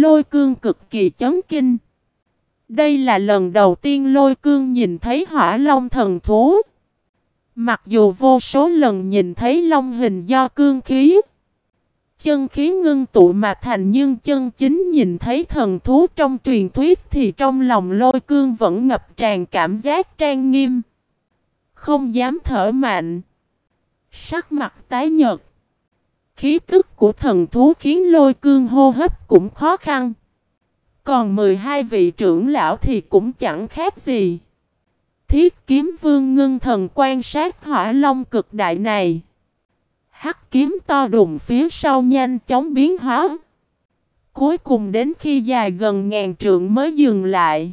Lôi cương cực kỳ chấn kinh. Đây là lần đầu tiên lôi cương nhìn thấy hỏa long thần thú. Mặc dù vô số lần nhìn thấy long hình do cương khí. Chân khí ngưng tụ mà thành nhưng chân chính nhìn thấy thần thú trong truyền thuyết thì trong lòng lôi cương vẫn ngập tràn cảm giác trang nghiêm. Không dám thở mạnh. Sắc mặt tái nhợt. Khí tức của thần thú khiến lôi cương hô hấp cũng khó khăn. Còn 12 vị trưởng lão thì cũng chẳng khác gì. Thiết kiếm vương ngưng thần quan sát hỏa long cực đại này. Hắc kiếm to đùng phía sau nhanh chóng biến hóa. Cuối cùng đến khi dài gần ngàn trượng mới dừng lại.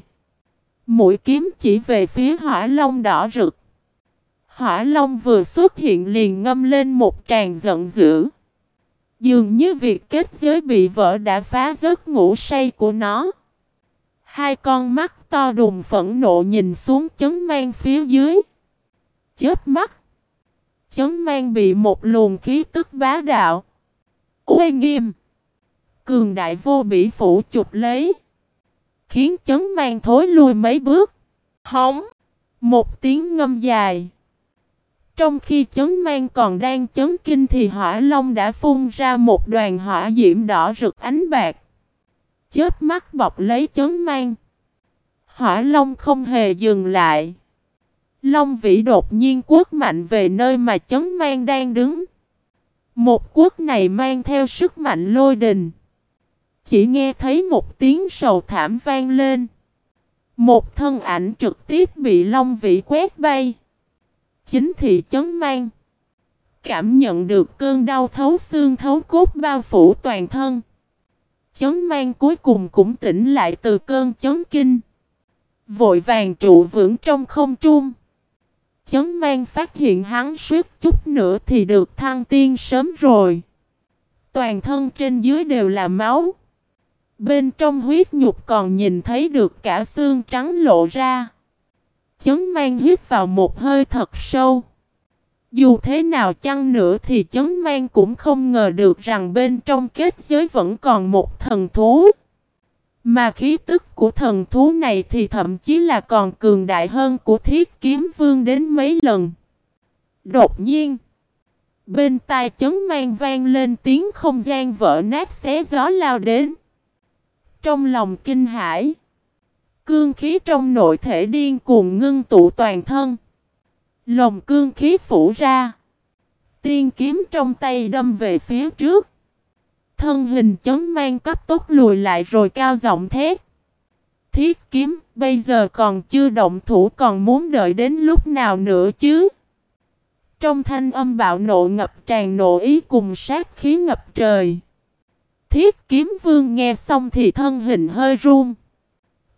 Mũi kiếm chỉ về phía hỏa long đỏ rực. Hỏa long vừa xuất hiện liền ngâm lên một tràng giận dữ. Dường như việc kết giới bị vỡ đã phá giấc ngủ say của nó. Hai con mắt to đùng phẫn nộ nhìn xuống chấn mang phía dưới. Chết mắt. Chấn mang bị một luồng khí tức bá đạo. Uê nghiêm. Cường đại vô bị phủ chụp lấy. Khiến chấn mang thối lui mấy bước. Hóng. Một tiếng ngâm dài. Trong khi chấn mang còn đang chấn kinh thì hỏa long đã phun ra một đoàn hỏa diễm đỏ rực ánh bạc. Chết mắt bọc lấy chấn mang. Hỏa long không hề dừng lại. Long vĩ đột nhiên quất mạnh về nơi mà chấn mang đang đứng. Một quất này mang theo sức mạnh lôi đình. Chỉ nghe thấy một tiếng sầu thảm vang lên. Một thân ảnh trực tiếp bị long vĩ quét bay. Chính thị chấn mang. Cảm nhận được cơn đau thấu xương thấu cốt bao phủ toàn thân. Chấn mang cuối cùng cũng tỉnh lại từ cơn chấn kinh. Vội vàng trụ vững trong không trung. Chấn mang phát hiện hắn suýt chút nữa thì được thăng tiên sớm rồi. Toàn thân trên dưới đều là máu. Bên trong huyết nhục còn nhìn thấy được cả xương trắng lộ ra. Chấn mang hít vào một hơi thật sâu. Dù thế nào chăng nữa thì chấn mang cũng không ngờ được rằng bên trong kết giới vẫn còn một thần thú. Mà khí tức của thần thú này thì thậm chí là còn cường đại hơn của thiết kiếm vương đến mấy lần. Đột nhiên, bên tai chấn mang vang lên tiếng không gian vỡ nát xé gió lao đến. Trong lòng kinh hãi, cương khí trong nội thể điên cuồng ngưng tụ toàn thân. Lồng cương khí phủ ra. Tiên kiếm trong tay đâm về phía trước. Thân hình chấm mang cấp tốc lùi lại rồi cao giọng thét. Thiết kiếm, bây giờ còn chưa động thủ còn muốn đợi đến lúc nào nữa chứ? Trong thanh âm bạo nộ ngập tràn nộ ý cùng sát khí ngập trời. Thiết kiếm vương nghe xong thì thân hình hơi run.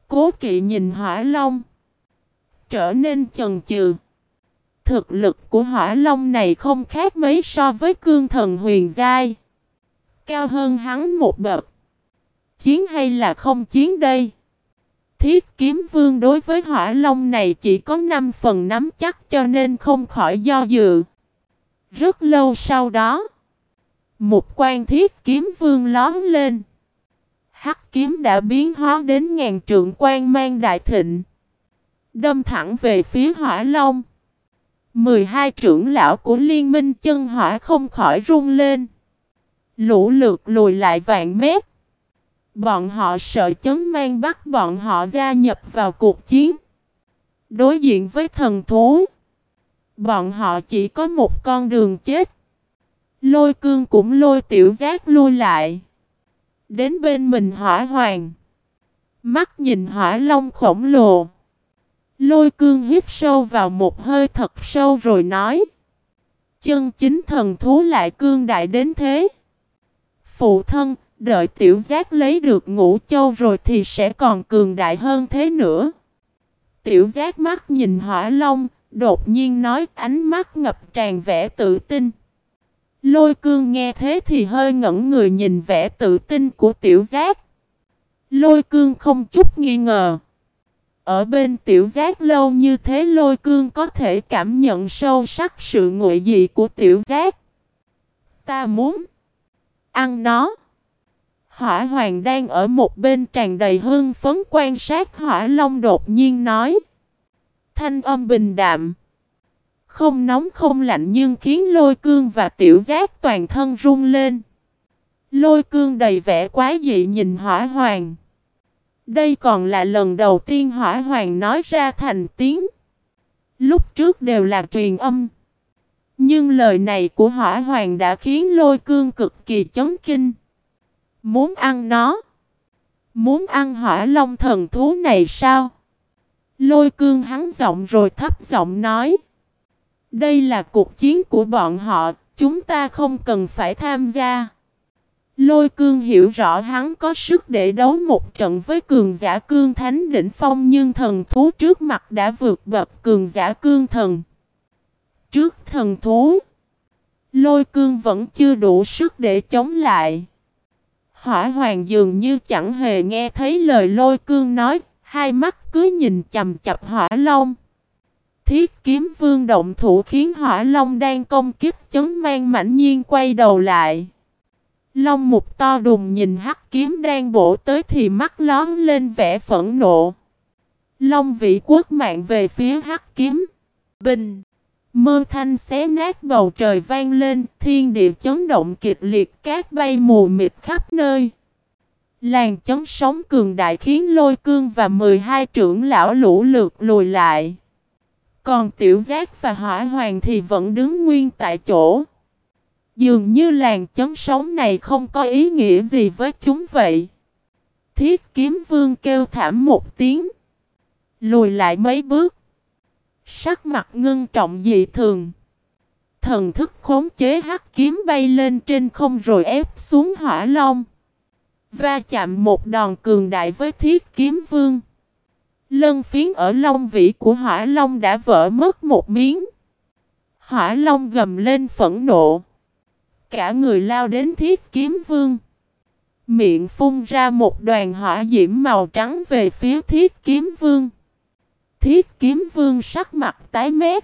Cố kỵ nhìn hỏa long. Trở nên chần chừ. Thực lực của hỏa long này không khác mấy so với cương thần huyền giai cao hơn hắn một bậc. Chiến hay là không chiến đây? Thiết kiếm vương đối với hỏa long này chỉ có 5 phần nắm chắc cho nên không khỏi do dự. Rất lâu sau đó, một quan thiết kiếm vương lón lên. Hắc kiếm đã biến hóa đến ngàn trượng quan mang đại thịnh. Đâm thẳng về phía hỏa long. 12 trưởng lão của liên minh chân hỏa không khỏi run lên. Lũ lượt lùi lại vạn mét. Bọn họ sợ chấn mang bắt bọn họ gia nhập vào cuộc chiến. Đối diện với thần thú. Bọn họ chỉ có một con đường chết. Lôi cương cũng lôi tiểu giác lui lại. Đến bên mình hỏa hoàng. Mắt nhìn hỏa long khổng lồ. Lôi cương hít sâu vào một hơi thật sâu rồi nói. Chân chính thần thú lại cương đại đến thế. Phụ thân, đợi tiểu giác lấy được ngũ châu rồi thì sẽ còn cường đại hơn thế nữa. Tiểu giác mắt nhìn hỏa long, đột nhiên nói ánh mắt ngập tràn vẻ tự tin. Lôi cương nghe thế thì hơi ngẩn người nhìn vẻ tự tin của tiểu giác. Lôi cương không chút nghi ngờ. Ở bên tiểu giác lâu như thế lôi cương có thể cảm nhận sâu sắc sự nguội dị của tiểu giác. Ta muốn ăn nó. Hỏa hoàng đang ở một bên tràn đầy hương phấn quan sát hỏa long đột nhiên nói. Thanh âm bình đạm. Không nóng không lạnh nhưng khiến lôi cương và tiểu giác toàn thân run lên. Lôi cương đầy vẻ quá dị nhìn hỏa hoàng. Đây còn là lần đầu tiên hỏa hoàng nói ra thành tiếng. Lúc trước đều là truyền âm. Nhưng lời này của hỏa hoàng đã khiến lôi cương cực kỳ chấn kinh. Muốn ăn nó. Muốn ăn hỏa long thần thú này sao? Lôi cương hắn giọng rồi thấp giọng nói. Đây là cuộc chiến của bọn họ, chúng ta không cần phải tham gia. Lôi cương hiểu rõ hắn có sức để đấu một trận với cường giả cương thánh đỉnh phong nhưng thần thú trước mặt đã vượt bậc cường giả cương thần. Trước thần thú, lôi cương vẫn chưa đủ sức để chống lại. Hỏa hoàng dường như chẳng hề nghe thấy lời lôi cương nói, hai mắt cứ nhìn chầm chập hỏa long. Thiết kiếm vương động thủ khiến hỏa long đang công kích chấn mang mãnh nhiên quay đầu lại. Long mục to đùng nhìn hắc kiếm đang bổ tới thì mắt lón lên vẻ phẫn nộ. Long vị quốc mạng về phía hắc kiếm. Bình. Mơ thanh xé nát bầu trời vang lên, thiên địa chấn động kịch liệt cát bay mù mịt khắp nơi. Làn chấn sóng cường đại khiến lôi cương và 12 trưởng lão lũ lượt lùi lại. Còn tiểu giác và hỏa hoàng thì vẫn đứng nguyên tại chỗ. Dường như làng chấn sống này không có ý nghĩa gì với chúng vậy. Thiết kiếm vương kêu thảm một tiếng. Lùi lại mấy bước. Sắc mặt ngưng trọng dị thường. Thần thức khống chế hắc kiếm bay lên trên không rồi ép xuống hỏa long. Va chạm một đòn cường đại với thiết kiếm vương. Lân phiến ở long vĩ của hỏa long đã vỡ mất một miếng. Hỏa long gầm lên phẫn nộ. Cả người lao đến thiết kiếm vương. Miệng phun ra một đoàn hỏa diễm màu trắng về phía thiết kiếm vương. Thiết kiếm vương sắc mặt tái mét.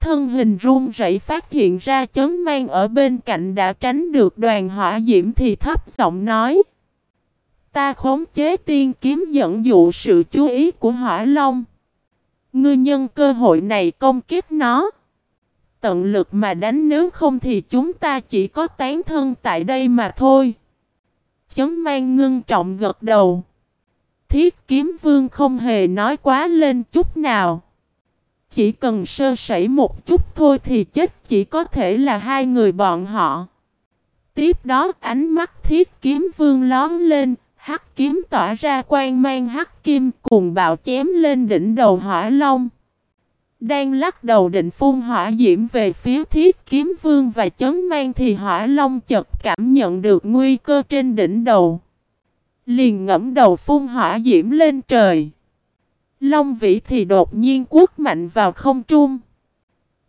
Thân hình run rẩy phát hiện ra chấn mang ở bên cạnh đã tránh được đoàn hỏa diễm thì thấp giọng nói. Ta khống chế tiên kiếm dẫn dụ sự chú ý của hỏa long. Ngươi nhân cơ hội này công kiếp nó. Tận lực mà đánh nếu không thì chúng ta chỉ có tán thân tại đây mà thôi. Chấn mang ngưng trọng gật đầu. Thiết kiếm vương không hề nói quá lên chút nào. Chỉ cần sơ sẩy một chút thôi thì chết chỉ có thể là hai người bọn họ. Tiếp đó ánh mắt thiết kiếm vương lón lên, hắc kiếm tỏa ra quang mang hắc kim cùng bạo chém lên đỉnh đầu hỏa long. Đang lắc đầu định phun hỏa diễm về phía thiết kiếm vương và chấn mang thì hỏa long chợt cảm nhận được nguy cơ trên đỉnh đầu. Liền ngẫm đầu phun hỏa diễm lên trời. Long vĩ thì đột nhiên quất mạnh vào không trung.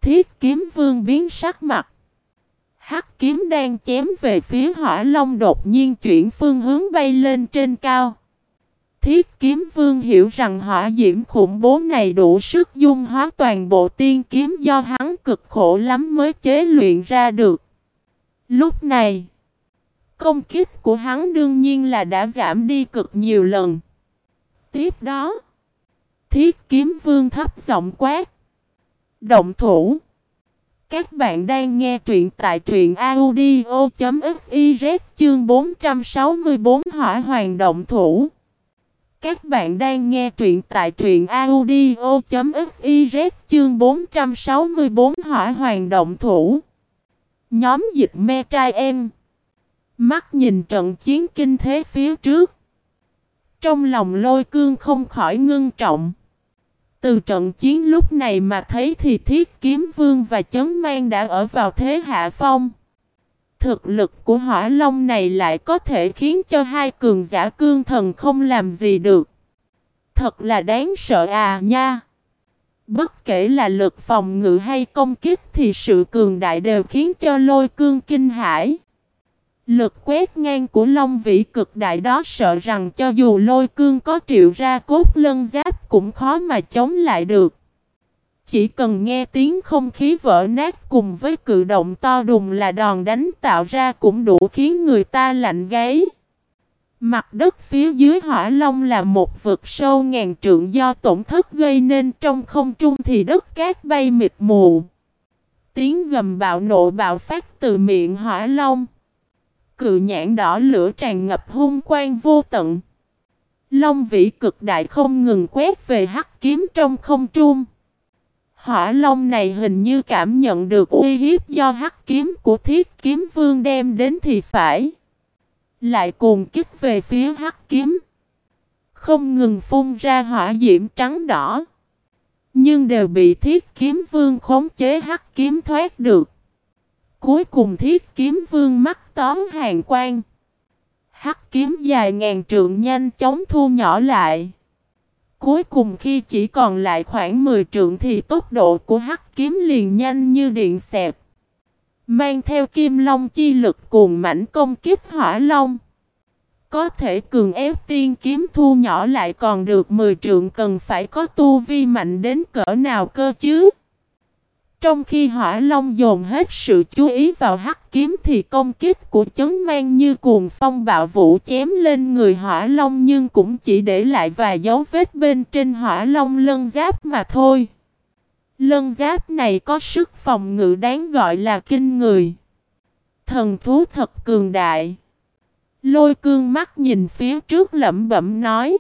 Thiết kiếm vương biến sắc mặt. Hắc kiếm đang chém về phía hỏa long đột nhiên chuyển phương hướng bay lên trên cao. Thiết kiếm vương hiểu rằng hỏa diễm khủng bố này đủ sức dung hóa toàn bộ tiên kiếm do hắn cực khổ lắm mới chế luyện ra được. Lúc này, công kích của hắn đương nhiên là đã giảm đi cực nhiều lần. Tiếp đó, thiết kiếm vương thấp giọng quát. Động thủ. Các bạn đang nghe truyện tại truyện audio.fiz chương 464 hỏa hoàng động thủ. Các bạn đang nghe truyện tại truyện audio.fiz chương 464 hỏa hoàng động thủ. Nhóm dịch me trai em. Mắt nhìn trận chiến kinh thế phía trước. Trong lòng lôi cương không khỏi ngưng trọng. Từ trận chiến lúc này mà thấy thì thiết kiếm vương và chấn mang đã ở vào thế hạ phong. Thực lực của hỏa long này lại có thể khiến cho hai cường giả cương thần không làm gì được. Thật là đáng sợ à nha. Bất kể là lực phòng ngự hay công kích thì sự cường đại đều khiến cho lôi cương kinh hãi. Lực quét ngang của Long Vĩ cực đại đó sợ rằng cho dù lôi cương có triệu ra cốt lân giáp cũng khó mà chống lại được. Chỉ cần nghe tiếng không khí vỡ nát cùng với cự động to đùng là đòn đánh tạo ra cũng đủ khiến người ta lạnh gáy. Mặt đất phía dưới hỏa long là một vực sâu ngàn trượng do tổn thất gây nên trong không trung thì đất cát bay mịt mù. Tiếng gầm bạo nộ bạo phát từ miệng hỏa long. Cự nhãn đỏ lửa tràn ngập hung quang vô tận. Long vĩ cực đại không ngừng quét về hắc kiếm trong không trung. Hỏa long này hình như cảm nhận được uy hiếp do hắc kiếm của thiết kiếm vương đem đến thì phải. Lại cuồng kích về phía hắc kiếm. Không ngừng phun ra hỏa diễm trắng đỏ. Nhưng đều bị thiết kiếm vương khống chế hắc kiếm thoát được. Cuối cùng thiết kiếm vương mắt tóm hàng quang. Hắc kiếm dài ngàn trượng nhanh chóng thu nhỏ lại. Cuối cùng khi chỉ còn lại khoảng 10 trượng thì tốc độ của hắc kiếm liền nhanh như điện xẹp. Mang theo kim long chi lực cuồng mảnh công kích hỏa long. Có thể cường ép tiên kiếm thu nhỏ lại còn được 10 trượng cần phải có tu vi mạnh đến cỡ nào cơ chứ. Trong khi hỏa long dồn hết sự chú ý vào hắc kiếm thì công kích của chấn mang như cuồng phong bạo vũ chém lên người hỏa long nhưng cũng chỉ để lại vài dấu vết bên trên hỏa long lân giáp mà thôi. Lân giáp này có sức phòng ngự đáng gọi là kinh người. Thần thú thật cường đại. Lôi cương mắt nhìn phía trước lẩm bẩm nói.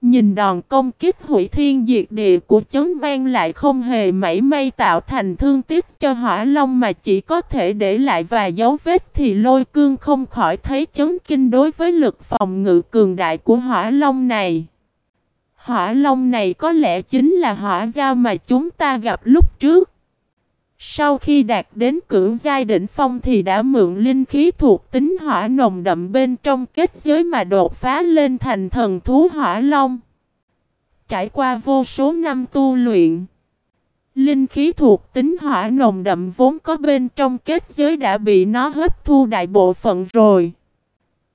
Nhìn đòn công kích hủy thiên diệt địa của chấn mang lại không hề mảy may tạo thành thương tiếc cho hỏa long mà chỉ có thể để lại vài dấu vết thì lôi cương không khỏi thấy chấn kinh đối với lực phòng ngự cường đại của hỏa long này. Hỏa long này có lẽ chính là hỏa giao mà chúng ta gặp lúc trước. Sau khi đạt đến cưỡng giai đỉnh phong thì đã mượn linh khí thuộc tính hỏa nồng đậm bên trong kết giới mà đột phá lên thành thần thú hỏa long. Trải qua vô số năm tu luyện, linh khí thuộc tính hỏa nồng đậm vốn có bên trong kết giới đã bị nó hấp thu đại bộ phận rồi.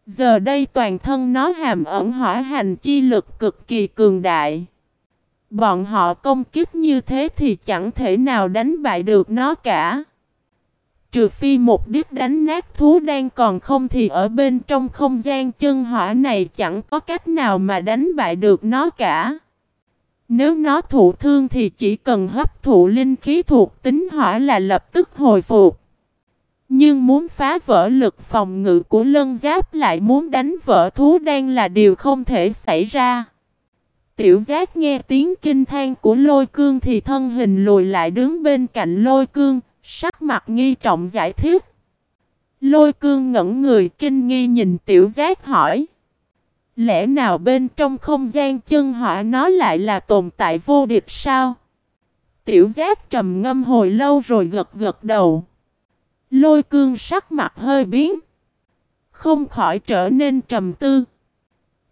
Giờ đây toàn thân nó hàm ẩn hỏa hành chi lực cực kỳ cường đại. Bọn họ công kích như thế thì chẳng thể nào đánh bại được nó cả. Trừ phi mục đích đánh nát thú đang còn không thì ở bên trong không gian chân hỏa này chẳng có cách nào mà đánh bại được nó cả. Nếu nó thụ thương thì chỉ cần hấp thụ linh khí thuộc tính hỏa là lập tức hồi phục. Nhưng muốn phá vỡ lực phòng ngự của lân giáp lại muốn đánh vỡ thú đang là điều không thể xảy ra. Tiểu giác nghe tiếng kinh than của lôi cương thì thân hình lùi lại đứng bên cạnh lôi cương, sắc mặt nghi trọng giải thích. Lôi cương ngẩn người kinh nghi nhìn tiểu giác hỏi. Lẽ nào bên trong không gian chân hỏa nó lại là tồn tại vô địch sao? Tiểu giác trầm ngâm hồi lâu rồi gật gật đầu. Lôi cương sắc mặt hơi biến. Không khỏi trở nên trầm tư.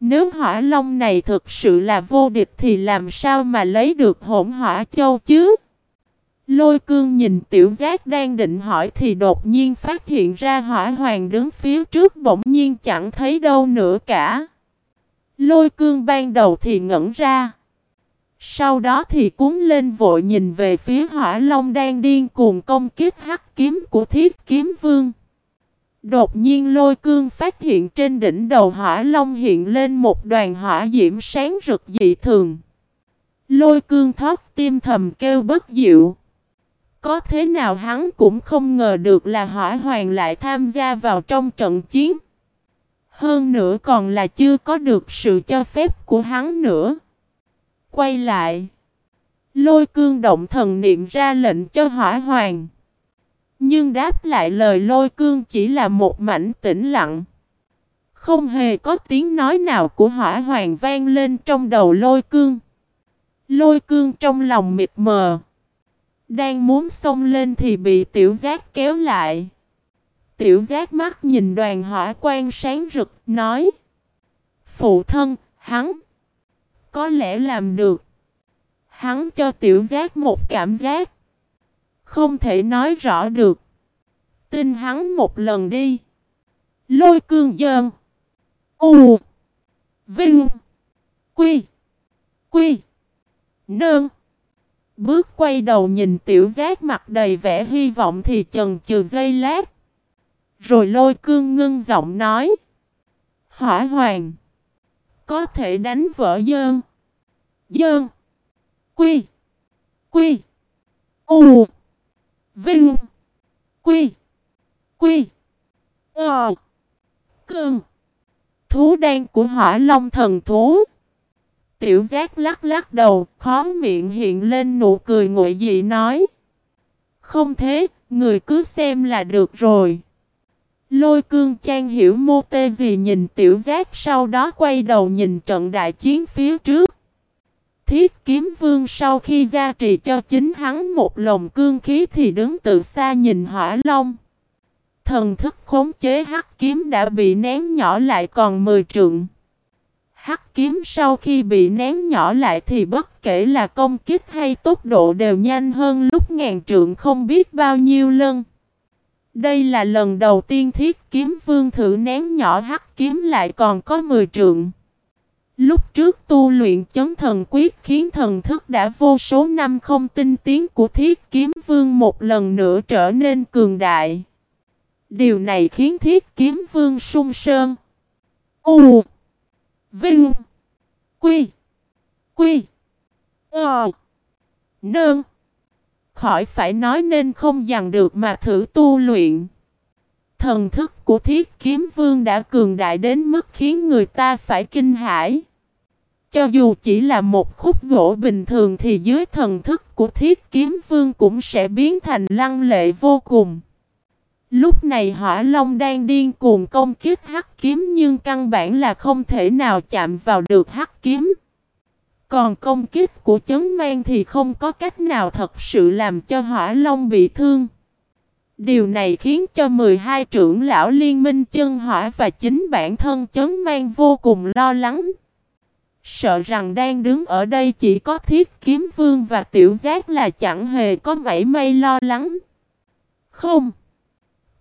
Nếu hỏa long này thực sự là vô địch thì làm sao mà lấy được hỗn hỏa châu chứ? Lôi cương nhìn tiểu giác đang định hỏi thì đột nhiên phát hiện ra hỏa hoàng đứng phía trước bỗng nhiên chẳng thấy đâu nữa cả. Lôi cương ban đầu thì ngẩn ra. Sau đó thì cuốn lên vội nhìn về phía hỏa long đang điên cuồng công kích hắc kiếm của thiết kiếm vương. Đột nhiên lôi cương phát hiện trên đỉnh đầu hỏa long hiện lên một đoàn hỏa diễm sáng rực dị thường. Lôi cương thoát tim thầm kêu bất diệu. Có thế nào hắn cũng không ngờ được là hỏa hoàng lại tham gia vào trong trận chiến. Hơn nữa còn là chưa có được sự cho phép của hắn nữa. Quay lại. Lôi cương động thần niệm ra lệnh cho hỏa hoàng. Nhưng đáp lại lời lôi cương chỉ là một mảnh tĩnh lặng. Không hề có tiếng nói nào của hỏa hoàng vang lên trong đầu lôi cương. Lôi cương trong lòng mịt mờ. Đang muốn xông lên thì bị tiểu giác kéo lại. Tiểu giác mắt nhìn đoàn hỏa quang sáng rực, nói Phụ thân, hắn Có lẽ làm được Hắn cho tiểu giác một cảm giác không thể nói rõ được Tin hắn một lần đi Lôi cương dơn U Vinh Quy Quy Nương Bước quay đầu nhìn tiểu giác mặt đầy vẻ hy vọng thì chần chừ giây lát rồi lôi cương ngưng giọng nói. Hỏa hoàng. Có thể đánh vỡ dơn. Dơn. Quy. Quy. U. Vinh. Quy. Quy. Ờ. Cơn. Thú đen của hỏa long thần thú. Tiểu giác lắc lắc đầu, khó miệng hiện lên nụ cười nguội dị nói. Không thế, người cứ xem là được rồi. Lôi cương trang hiểu mô tê gì nhìn tiểu giác sau đó quay đầu nhìn trận đại chiến phía trước. Thiết kiếm vương sau khi gia trì cho chính hắn một lồng cương khí thì đứng từ xa nhìn hỏa long. Thần thức khống chế hắc kiếm đã bị nén nhỏ lại còn 10 trượng. Hắc kiếm sau khi bị nén nhỏ lại thì bất kể là công kích hay tốc độ đều nhanh hơn lúc ngàn trượng không biết bao nhiêu lần. Đây là lần đầu tiên thiết kiếm vương thử nén nhỏ hắc kiếm lại còn có 10 trượng. Lúc trước tu luyện chấn thần quyết khiến thần thức đã vô số năm không tinh tiến của thiết kiếm vương một lần nữa trở nên cường đại. Điều này khiến thiết kiếm vương sung sơn. U, Vinh, Quy Quy Ờ Nương Khỏi phải nói nên không dằn được mà thử tu luyện. Thần thức của thiết kiếm vương đã cường đại đến mức khiến người ta phải kinh hãi. Cho dù chỉ là một khúc gỗ bình thường thì dưới thần thức của thiết kiếm vương cũng sẽ biến thành lăng lệ vô cùng. Lúc này hỏa long đang điên cuồng công kích hắc kiếm nhưng căn bản là không thể nào chạm vào được hắc kiếm. Còn công kích của chấn mang thì không có cách nào thật sự làm cho hỏa long bị thương. Điều này khiến cho 12 trưởng lão liên minh chân hỏa và chính bản thân chấn mang vô cùng lo lắng. Sợ rằng đang đứng ở đây chỉ có thiết kiếm vương và tiểu giác là chẳng hề có mảy may lo lắng. Không.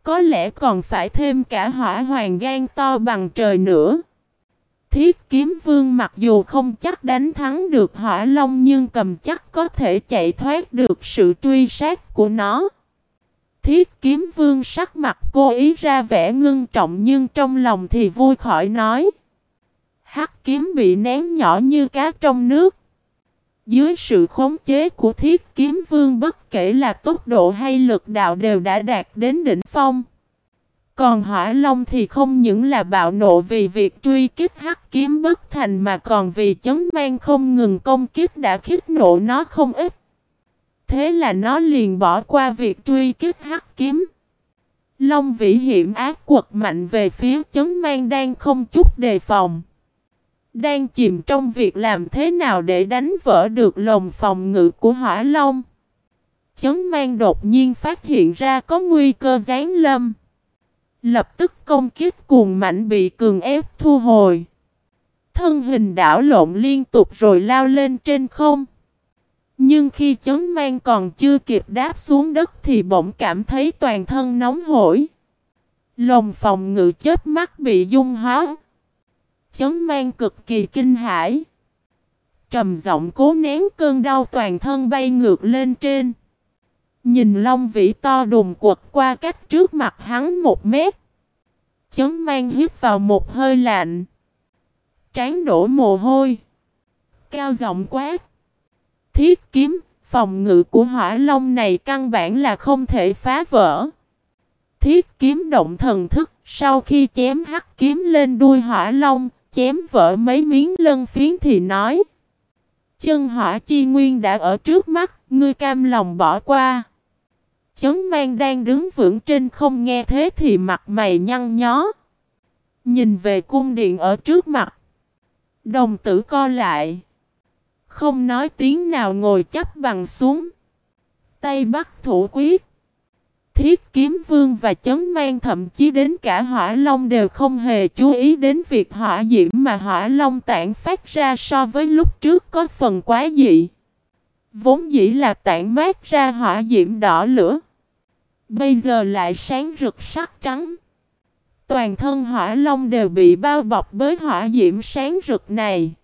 Có lẽ còn phải thêm cả hỏa hoàng gan to bằng trời nữa. Thiết kiếm vương mặc dù không chắc đánh thắng được hỏa long nhưng cầm chắc có thể chạy thoát được sự truy sát của nó. Thiết kiếm vương sắc mặt cô ý ra vẻ ngưng trọng nhưng trong lòng thì vui khỏi nói. Hắc kiếm bị ném nhỏ như cá trong nước. Dưới sự khống chế của thiết kiếm vương bất kể là tốc độ hay lực đạo đều đã đạt đến đỉnh phong. Còn hỏa long thì không những là bạo nộ vì việc truy kích hắc kiếm bất thành mà còn vì chấn mang không ngừng công kích đã khích nộ nó không ít. Thế là nó liền bỏ qua việc truy kích hắc kiếm. Long vĩ hiểm ác quật mạnh về phía chấn mang đang không chút đề phòng. Đang chìm trong việc làm thế nào để đánh vỡ được lồng phòng ngự của hỏa long. Chấn mang đột nhiên phát hiện ra có nguy cơ gián lâm. Lập tức công kích cuồng mạnh bị cường ép thu hồi. Thân hình đảo lộn liên tục rồi lao lên trên không. Nhưng khi chấn mang còn chưa kịp đáp xuống đất thì bỗng cảm thấy toàn thân nóng hổi. Lồng phòng ngự chết mắt bị dung hóa. Chấn mang cực kỳ kinh hãi. Trầm giọng cố nén cơn đau toàn thân bay ngược lên trên. Nhìn Long Vĩ to đùng quật qua cách trước mặt hắn một mét. Chấn mang hít vào một hơi lạnh. Trán đổ mồ hôi. Cao giọng quát. Thiết kiếm, phòng ngự của hỏa long này căn bản là không thể phá vỡ. Thiết kiếm động thần thức, sau khi chém hắc kiếm lên đuôi hỏa long, chém vỡ mấy miếng lân phiến thì nói. Chân hỏa chi nguyên đã ở trước mắt, ngươi cam lòng bỏ qua. Chấn mang đang đứng vững trên không nghe thế thì mặt mày nhăn nhó. Nhìn về cung điện ở trước mặt. Đồng tử co lại. Không nói tiếng nào ngồi chấp bằng xuống. Tay bắt thủ quyết. Thiết kiếm vương và chấn mang thậm chí đến cả hỏa long đều không hề chú ý đến việc hỏa diễm mà hỏa long tản phát ra so với lúc trước có phần quá dị. Vốn dĩ là tản mát ra hỏa diễm đỏ lửa. Bây giờ lại sáng rực sắc trắng. Toàn thân hỏa long đều bị bao bọc bởi hỏa diễm sáng rực này.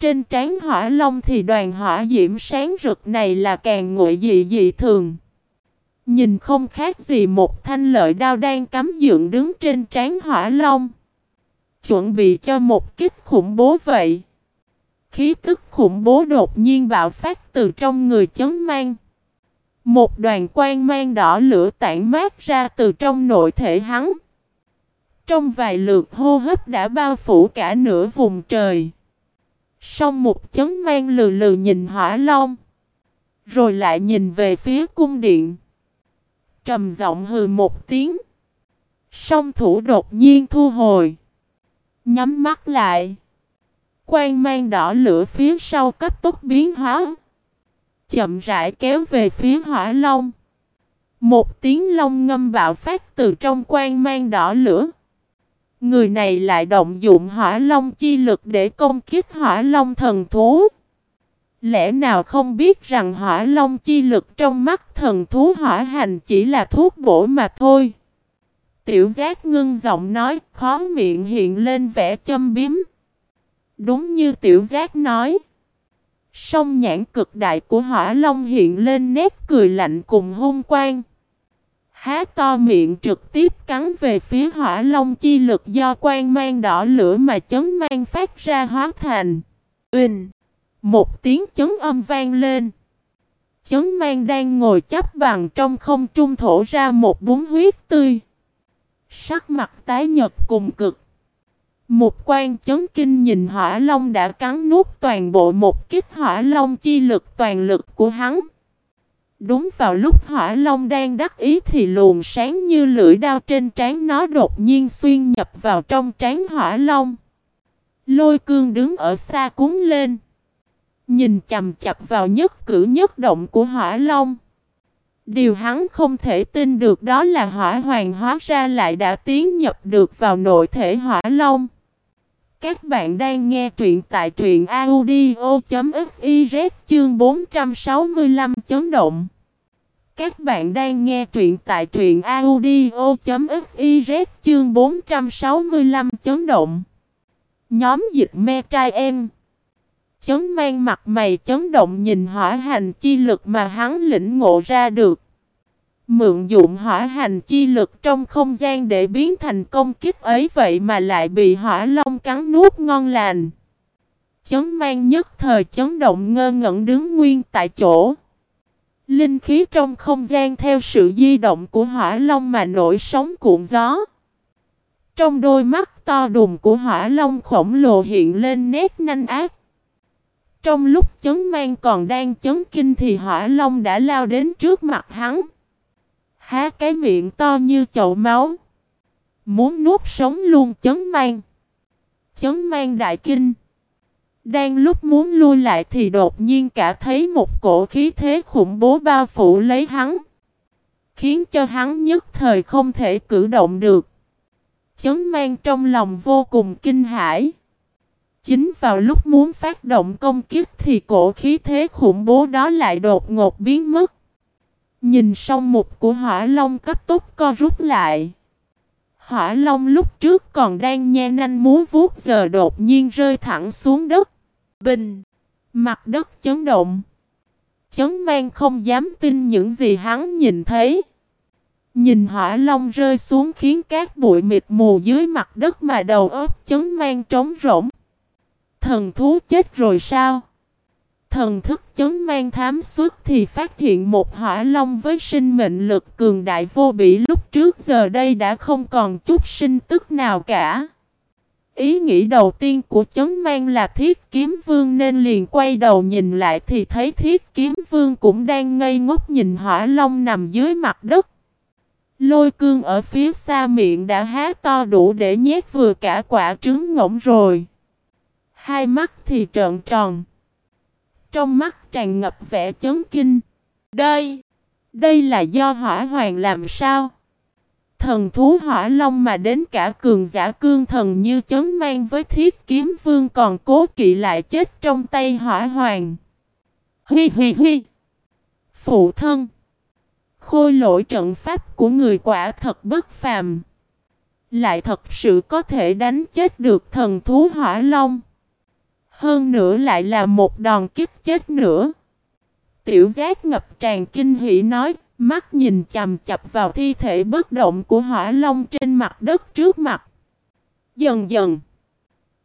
Trên trán hỏa long thì đoàn hỏa diễm sáng rực này là càng nguội dị dị thường. Nhìn không khác gì một thanh lợi đao đang cắm dựng đứng trên trán hỏa long. Chuẩn bị cho một kích khủng bố vậy. Khí tức khủng bố đột nhiên bạo phát từ trong người chấn mang. Một đoàn quang mang đỏ lửa tản mát ra từ trong nội thể hắn. Trong vài lượt hô hấp đã bao phủ cả nửa vùng trời. Xong một chấn mang lừ lừ nhìn hỏa long. Rồi lại nhìn về phía cung điện. Trầm giọng hừ một tiếng. Song thủ đột nhiên thu hồi. Nhắm mắt lại. Quang mang đỏ lửa phía sau cấp tốc biến hóa. Chậm rãi kéo về phía hỏa long. Một tiếng long ngâm bạo phát từ trong quang mang đỏ lửa. Người này lại động dụng hỏa long chi lực để công kích hỏa long thần thú. Lẽ nào không biết rằng hỏa long chi lực trong mắt thần thú hỏa hành chỉ là thuốc bổ mà thôi. Tiểu giác ngưng giọng nói, khó miệng hiện lên vẻ châm biếm. Đúng như tiểu giác nói. Song nhãn cực đại của hỏa long hiện lên nét cười lạnh cùng hung quang. Há to miệng trực tiếp cắn về phía hỏa long chi lực do quang mang đỏ lửa mà chấn mang phát ra hóa thành. Uỳnh! Một tiếng chấn âm vang lên. Chấn mang đang ngồi chấp bằng trong không trung thổ ra một bún huyết tươi. Sắc mặt tái nhật cùng cực. Một quan chấn kinh nhìn hỏa long đã cắn nuốt toàn bộ một kích hỏa long chi lực toàn lực của hắn. Đúng vào lúc hỏa long đang đắc ý thì luồng sáng như lưỡi đao trên trán nó đột nhiên xuyên nhập vào trong trán hỏa long. Lôi cương đứng ở xa cúng lên. Nhìn chầm chập vào nhất cử nhất động của hỏa long. Điều hắn không thể tin được đó là hỏa hoàng hóa ra lại đã tiến nhập được vào nội thể hỏa long. Các bạn đang nghe truyện tại truyện audio.fiz chương 465 chấn động. Các bạn đang nghe truyện tại truyện audio.fiz chương 465 chấn động. Nhóm dịch me trai em. Chấn mang mặt mày chấn động nhìn hỏa hành chi lực mà hắn lĩnh ngộ ra được. Mượn dụng hỏa hành chi lực trong không gian để biến thành công kích ấy vậy mà lại bị hỏa long cắn nuốt ngon lành. Chấn mang nhất thời chấn động ngơ ngẩn đứng nguyên tại chỗ. Linh khí trong không gian theo sự di động của hỏa long mà nổi sóng cuộn gió. Trong đôi mắt to đùng của hỏa long khổng lồ hiện lên nét nanh ác. Trong lúc chấn mang còn đang chấn kinh thì hỏa long đã lao đến trước mặt hắn. Há cái miệng to như chậu máu. Muốn nuốt sống luôn chấn mang. Chấn mang đại kinh. Đang lúc muốn lui lại thì đột nhiên cả thấy một cổ khí thế khủng bố bao phủ lấy hắn. Khiến cho hắn nhất thời không thể cử động được. Chấn mang trong lòng vô cùng kinh hãi. Chính vào lúc muốn phát động công kích thì cổ khí thế khủng bố đó lại đột ngột biến mất. Nhìn song mục của hỏa long cấp tốc co rút lại. Hỏa long lúc trước còn đang nhe nanh múa vuốt giờ đột nhiên rơi thẳng xuống đất. Bình! Mặt đất chấn động. Chấn mang không dám tin những gì hắn nhìn thấy. Nhìn hỏa long rơi xuống khiến các bụi mịt mù dưới mặt đất mà đầu óc chấn mang trống rỗng. Thần thú chết rồi sao? Thần thức chấn mang thám suốt thì phát hiện một hỏa long với sinh mệnh lực cường đại vô bỉ lúc trước giờ đây đã không còn chút sinh tức nào cả. Ý nghĩ đầu tiên của chấn mang là thiết kiếm vương nên liền quay đầu nhìn lại thì thấy thiết kiếm vương cũng đang ngây ngốc nhìn hỏa long nằm dưới mặt đất. Lôi cương ở phía xa miệng đã há to đủ để nhét vừa cả quả trứng ngỗng rồi. Hai mắt thì trợn tròn. Trong mắt tràn ngập vẻ chấn kinh. Đây, đây là do hỏa hoàng làm sao? Thần thú hỏa long mà đến cả cường giả cương thần như chấn mang với thiết kiếm vương còn cố kỵ lại chết trong tay hỏa hoàng. Hi hi hi. Phụ thân. Khôi lỗi trận pháp của người quả thật bất phàm. Lại thật sự có thể đánh chết được thần thú hỏa long. Hơn nữa lại là một đòn kích chết nữa. Tiểu giác ngập tràn kinh hỉ nói, mắt nhìn chầm chập vào thi thể bất động của hỏa long trên mặt đất trước mặt. Dần dần,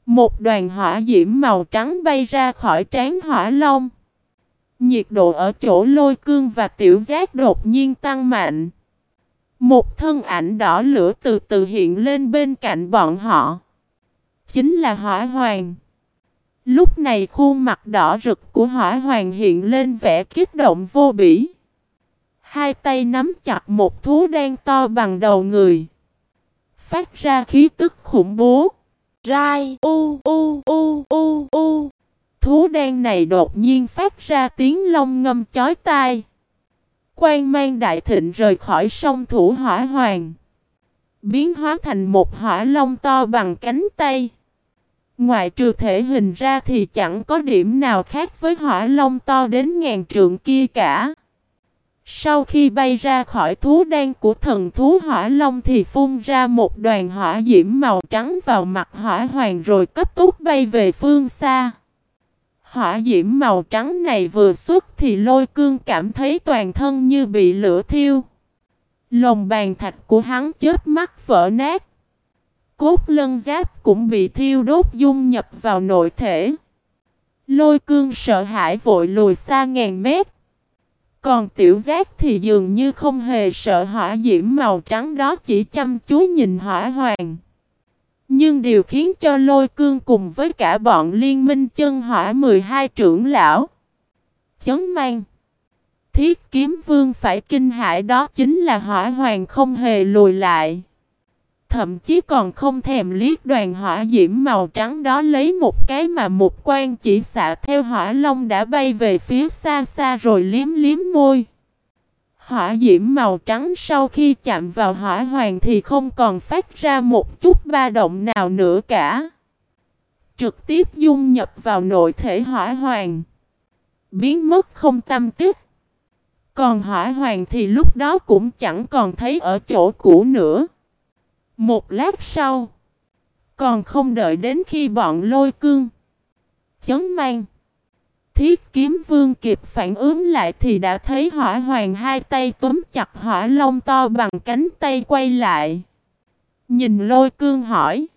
Một đoàn hỏa diễm màu trắng bay ra khỏi trán hỏa long. Nhiệt độ ở chỗ lôi cương và tiểu giác đột nhiên tăng mạnh. Một thân ảnh đỏ lửa từ từ hiện lên bên cạnh bọn họ. Chính là hỏa hoàng. Lúc này khuôn mặt đỏ rực của hỏa hoàng hiện lên vẻ kích động vô bỉ. Hai tay nắm chặt một thú đen to bằng đầu người. Phát ra khí tức khủng bố. Rai, u u u u u. Thú đen này đột nhiên phát ra tiếng long ngâm chói tai. quang mang đại thịnh rời khỏi sông thủ hỏa hoàng. Biến hóa thành một hỏa long to bằng cánh tay. Ngoại trừ thể hình ra thì chẳng có điểm nào khác với hỏa long to đến ngàn trượng kia cả. Sau khi bay ra khỏi thú đen của thần thú hỏa long thì phun ra một đoàn hỏa diễm màu trắng vào mặt hỏa hoàng rồi cấp tốc bay về phương xa. Hỏa diễm màu trắng này vừa xuất thì lôi cương cảm thấy toàn thân như bị lửa thiêu. Lồng bàn thạch của hắn chết mắt vỡ nát. Cốt lân giáp cũng bị thiêu đốt dung nhập vào nội thể. Lôi cương sợ hãi vội lùi xa ngàn mét. Còn tiểu giác thì dường như không hề sợ hỏa diễm màu trắng đó chỉ chăm chú nhìn hỏa hoàng. Nhưng điều khiến cho lôi cương cùng với cả bọn liên minh chân hỏa 12 trưởng lão. Chấn mang. Thiết kiếm vương phải kinh hãi đó chính là hỏa hoàng không hề lùi lại. Thậm chí còn không thèm liếc đoàn hỏa diễm màu trắng đó lấy một cái mà một quan chỉ xạ theo hỏa long đã bay về phía xa xa rồi liếm liếm môi. Hỏa diễm màu trắng sau khi chạm vào hỏa hoàng thì không còn phát ra một chút ba động nào nữa cả. Trực tiếp dung nhập vào nội thể hỏa hoàng. Biến mất không tâm tích. Còn hỏa hoàng thì lúc đó cũng chẳng còn thấy ở chỗ cũ nữa. Một lát sau. Còn không đợi đến khi bọn lôi cương. Chấn mang. Thiết kiếm vương kịp phản ứng lại thì đã thấy hỏa hoàng hai tay túm chặt hỏa long to bằng cánh tay quay lại. Nhìn lôi cương hỏi.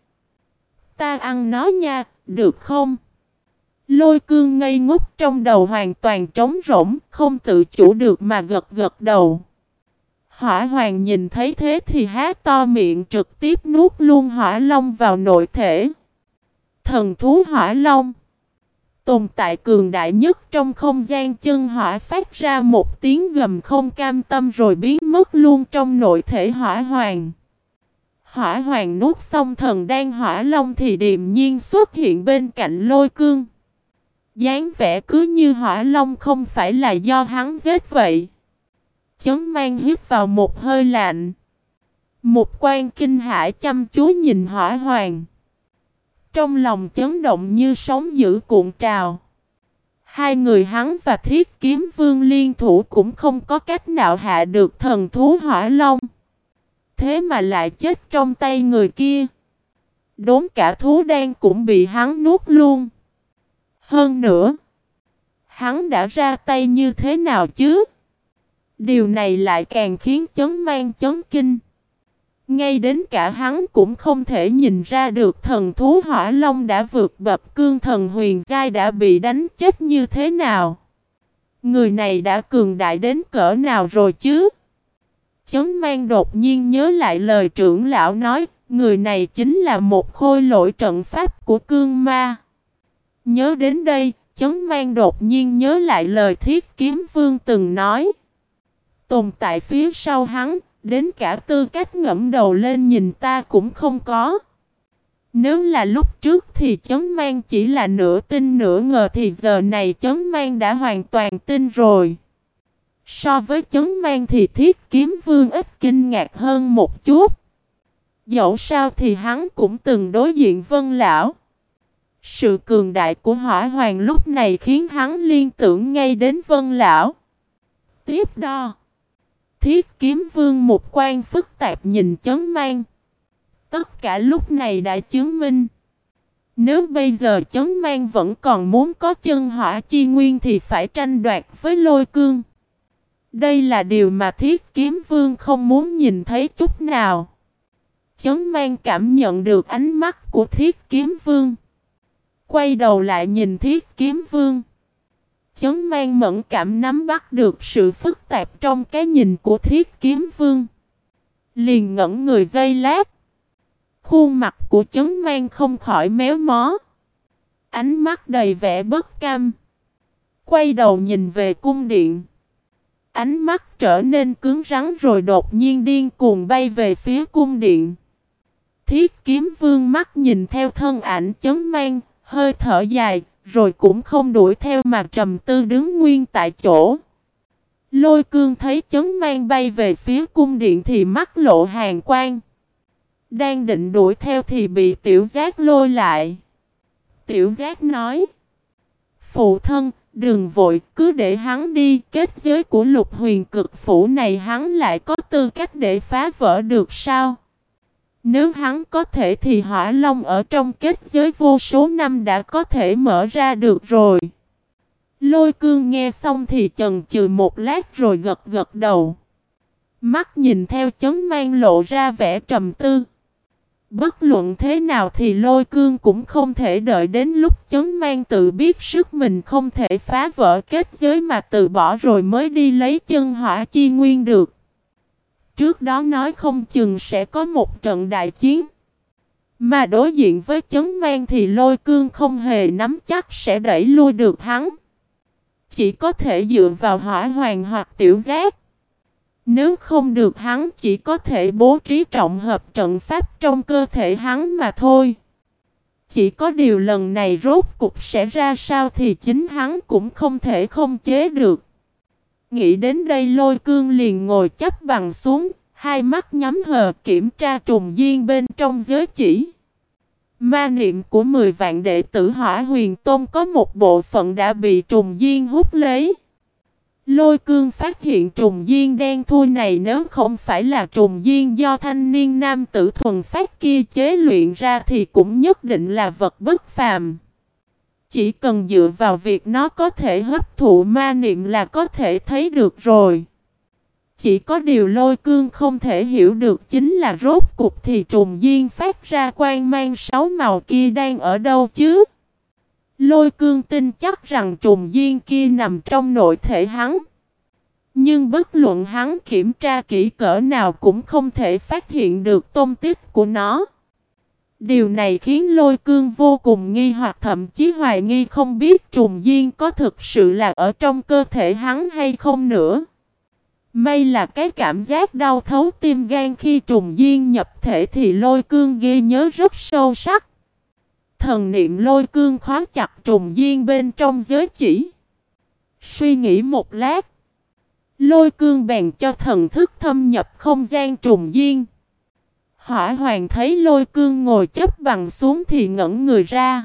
Ta ăn nó nha, được không? Lôi cương ngây ngốc trong đầu hoàn toàn trống rỗng, không tự chủ được mà gật gật đầu. Hỏa hoàng nhìn thấy thế thì há to miệng trực tiếp nuốt luôn hỏa long vào nội thể. Thần thú hỏa long Tồn tại cường đại nhất trong không gian chân hỏa phát ra một tiếng gầm không cam tâm rồi biến mất luôn trong nội thể hỏa hoàng. Hỏa hoàng nuốt xong thần đang hỏa long thì điềm nhiên xuất hiện bên cạnh lôi cương. dáng vẻ cứ như hỏa long không phải là do hắn giết vậy. Chấn mang hít vào một hơi lạnh. Một quan kinh hải chăm chú nhìn hỏa hoàng. Trong lòng chấn động như sóng dữ cuộn trào. Hai người hắn và thiết kiếm vương liên thủ cũng không có cách nào hạ được thần thú hỏa long. Thế mà lại chết trong tay người kia. Đốn cả thú đen cũng bị hắn nuốt luôn. Hơn nữa, hắn đã ra tay như thế nào chứ? Điều này lại càng khiến chấn mang chấn kinh. Ngay đến cả hắn cũng không thể nhìn ra được thần thú hỏa long đã vượt bập cương thần huyền giai đã bị đánh chết như thế nào. Người này đã cường đại đến cỡ nào rồi chứ? Chấn mang đột nhiên nhớ lại lời trưởng lão nói, người này chính là một khôi lỗi trận pháp của cương ma. Nhớ đến đây, chấn mang đột nhiên nhớ lại lời thiết kiếm vương từng nói. Tồn tại phía sau hắn, đến cả tư cách ngẫm đầu lên nhìn ta cũng không có. Nếu là lúc trước thì chấn mang chỉ là nửa tin nửa ngờ thì giờ này chấn mang đã hoàn toàn tin rồi. So với chấn mang thì thiết kiếm vương ít kinh ngạc hơn một chút. Dẫu sao thì hắn cũng từng đối diện vân lão. Sự cường đại của hỏa hoàng lúc này khiến hắn liên tưởng ngay đến vân lão. Tiếp đo. Thiết kiếm vương một quan phức tạp nhìn chấn mang. Tất cả lúc này đã chứng minh. Nếu bây giờ chấn mang vẫn còn muốn có chân hỏa chi nguyên thì phải tranh đoạt với lôi cương. Đây là điều mà thiết kiếm vương không muốn nhìn thấy chút nào. Chấn mang cảm nhận được ánh mắt của thiết kiếm vương. Quay đầu lại nhìn thiết kiếm vương. Chấn mang mẫn cảm nắm bắt được sự phức tạp trong cái nhìn của thiết kiếm vương. Liền ngẩn người dây lát. Khuôn mặt của chấn mang không khỏi méo mó. Ánh mắt đầy vẻ bất cam. Quay đầu nhìn về cung điện. Ánh mắt trở nên cứng rắn rồi đột nhiên điên cuồng bay về phía cung điện. Thiết kiếm vương mắt nhìn theo thân ảnh chấn mang, hơi thở dài, rồi cũng không đuổi theo mà trầm tư đứng nguyên tại chỗ. Lôi cương thấy chấn mang bay về phía cung điện thì mắt lộ hàng quang. Đang định đuổi theo thì bị tiểu giác lôi lại. Tiểu giác nói. Phụ thân, đừng vội, cứ để hắn đi. Kết giới của lục huyền cực phủ này hắn lại có tư cách để phá vỡ được sao? Nếu hắn có thể thì hỏa long ở trong kết giới vô số năm đã có thể mở ra được rồi. Lôi cương nghe xong thì chần chừ một lát rồi gật gật đầu. Mắt nhìn theo chấn mang lộ ra vẻ trầm tư. Bất luận thế nào thì lôi cương cũng không thể đợi đến lúc chấn mang tự biết sức mình không thể phá vỡ kết giới mà tự bỏ rồi mới đi lấy chân hỏa chi nguyên được. Trước đó nói không chừng sẽ có một trận đại chiến. Mà đối diện với chấn mang thì lôi cương không hề nắm chắc sẽ đẩy lui được hắn. Chỉ có thể dựa vào hỏa hoàng hoặc tiểu giác. Nếu không được hắn chỉ có thể bố trí trọng hợp trận pháp trong cơ thể hắn mà thôi. Chỉ có điều lần này rốt cục sẽ ra sao thì chính hắn cũng không thể không chế được. Nghĩ đến đây lôi cương liền ngồi chấp bằng xuống, hai mắt nhắm hờ kiểm tra trùng duyên bên trong giới chỉ. Ma niệm của 10 vạn đệ tử hỏa huyền tôn có một bộ phận đã bị trùng duyên hút lấy. Lôi cương phát hiện trùng duyên đen thui này nếu không phải là trùng duyên do thanh niên nam tử thuần phát kia chế luyện ra thì cũng nhất định là vật bất phàm. Chỉ cần dựa vào việc nó có thể hấp thụ ma niệm là có thể thấy được rồi. Chỉ có điều lôi cương không thể hiểu được chính là rốt cục thì trùng duyên phát ra quang mang sáu màu kia đang ở đâu chứ. Lôi cương tin chắc rằng trùng duyên kia nằm trong nội thể hắn. Nhưng bất luận hắn kiểm tra kỹ cỡ nào cũng không thể phát hiện được tôn tích của nó. Điều này khiến lôi cương vô cùng nghi hoặc, thậm chí hoài nghi không biết trùng duyên có thực sự là ở trong cơ thể hắn hay không nữa. May là cái cảm giác đau thấu tim gan khi trùng duyên nhập thể thì lôi cương ghi nhớ rất sâu sắc. Thần niệm lôi cương khóa chặt trùng duyên bên trong giới chỉ. Suy nghĩ một lát. Lôi cương bèn cho thần thức thâm nhập không gian trùng duyên. Hỏa hoàng thấy lôi cương ngồi chấp bằng xuống thì ngẩn người ra.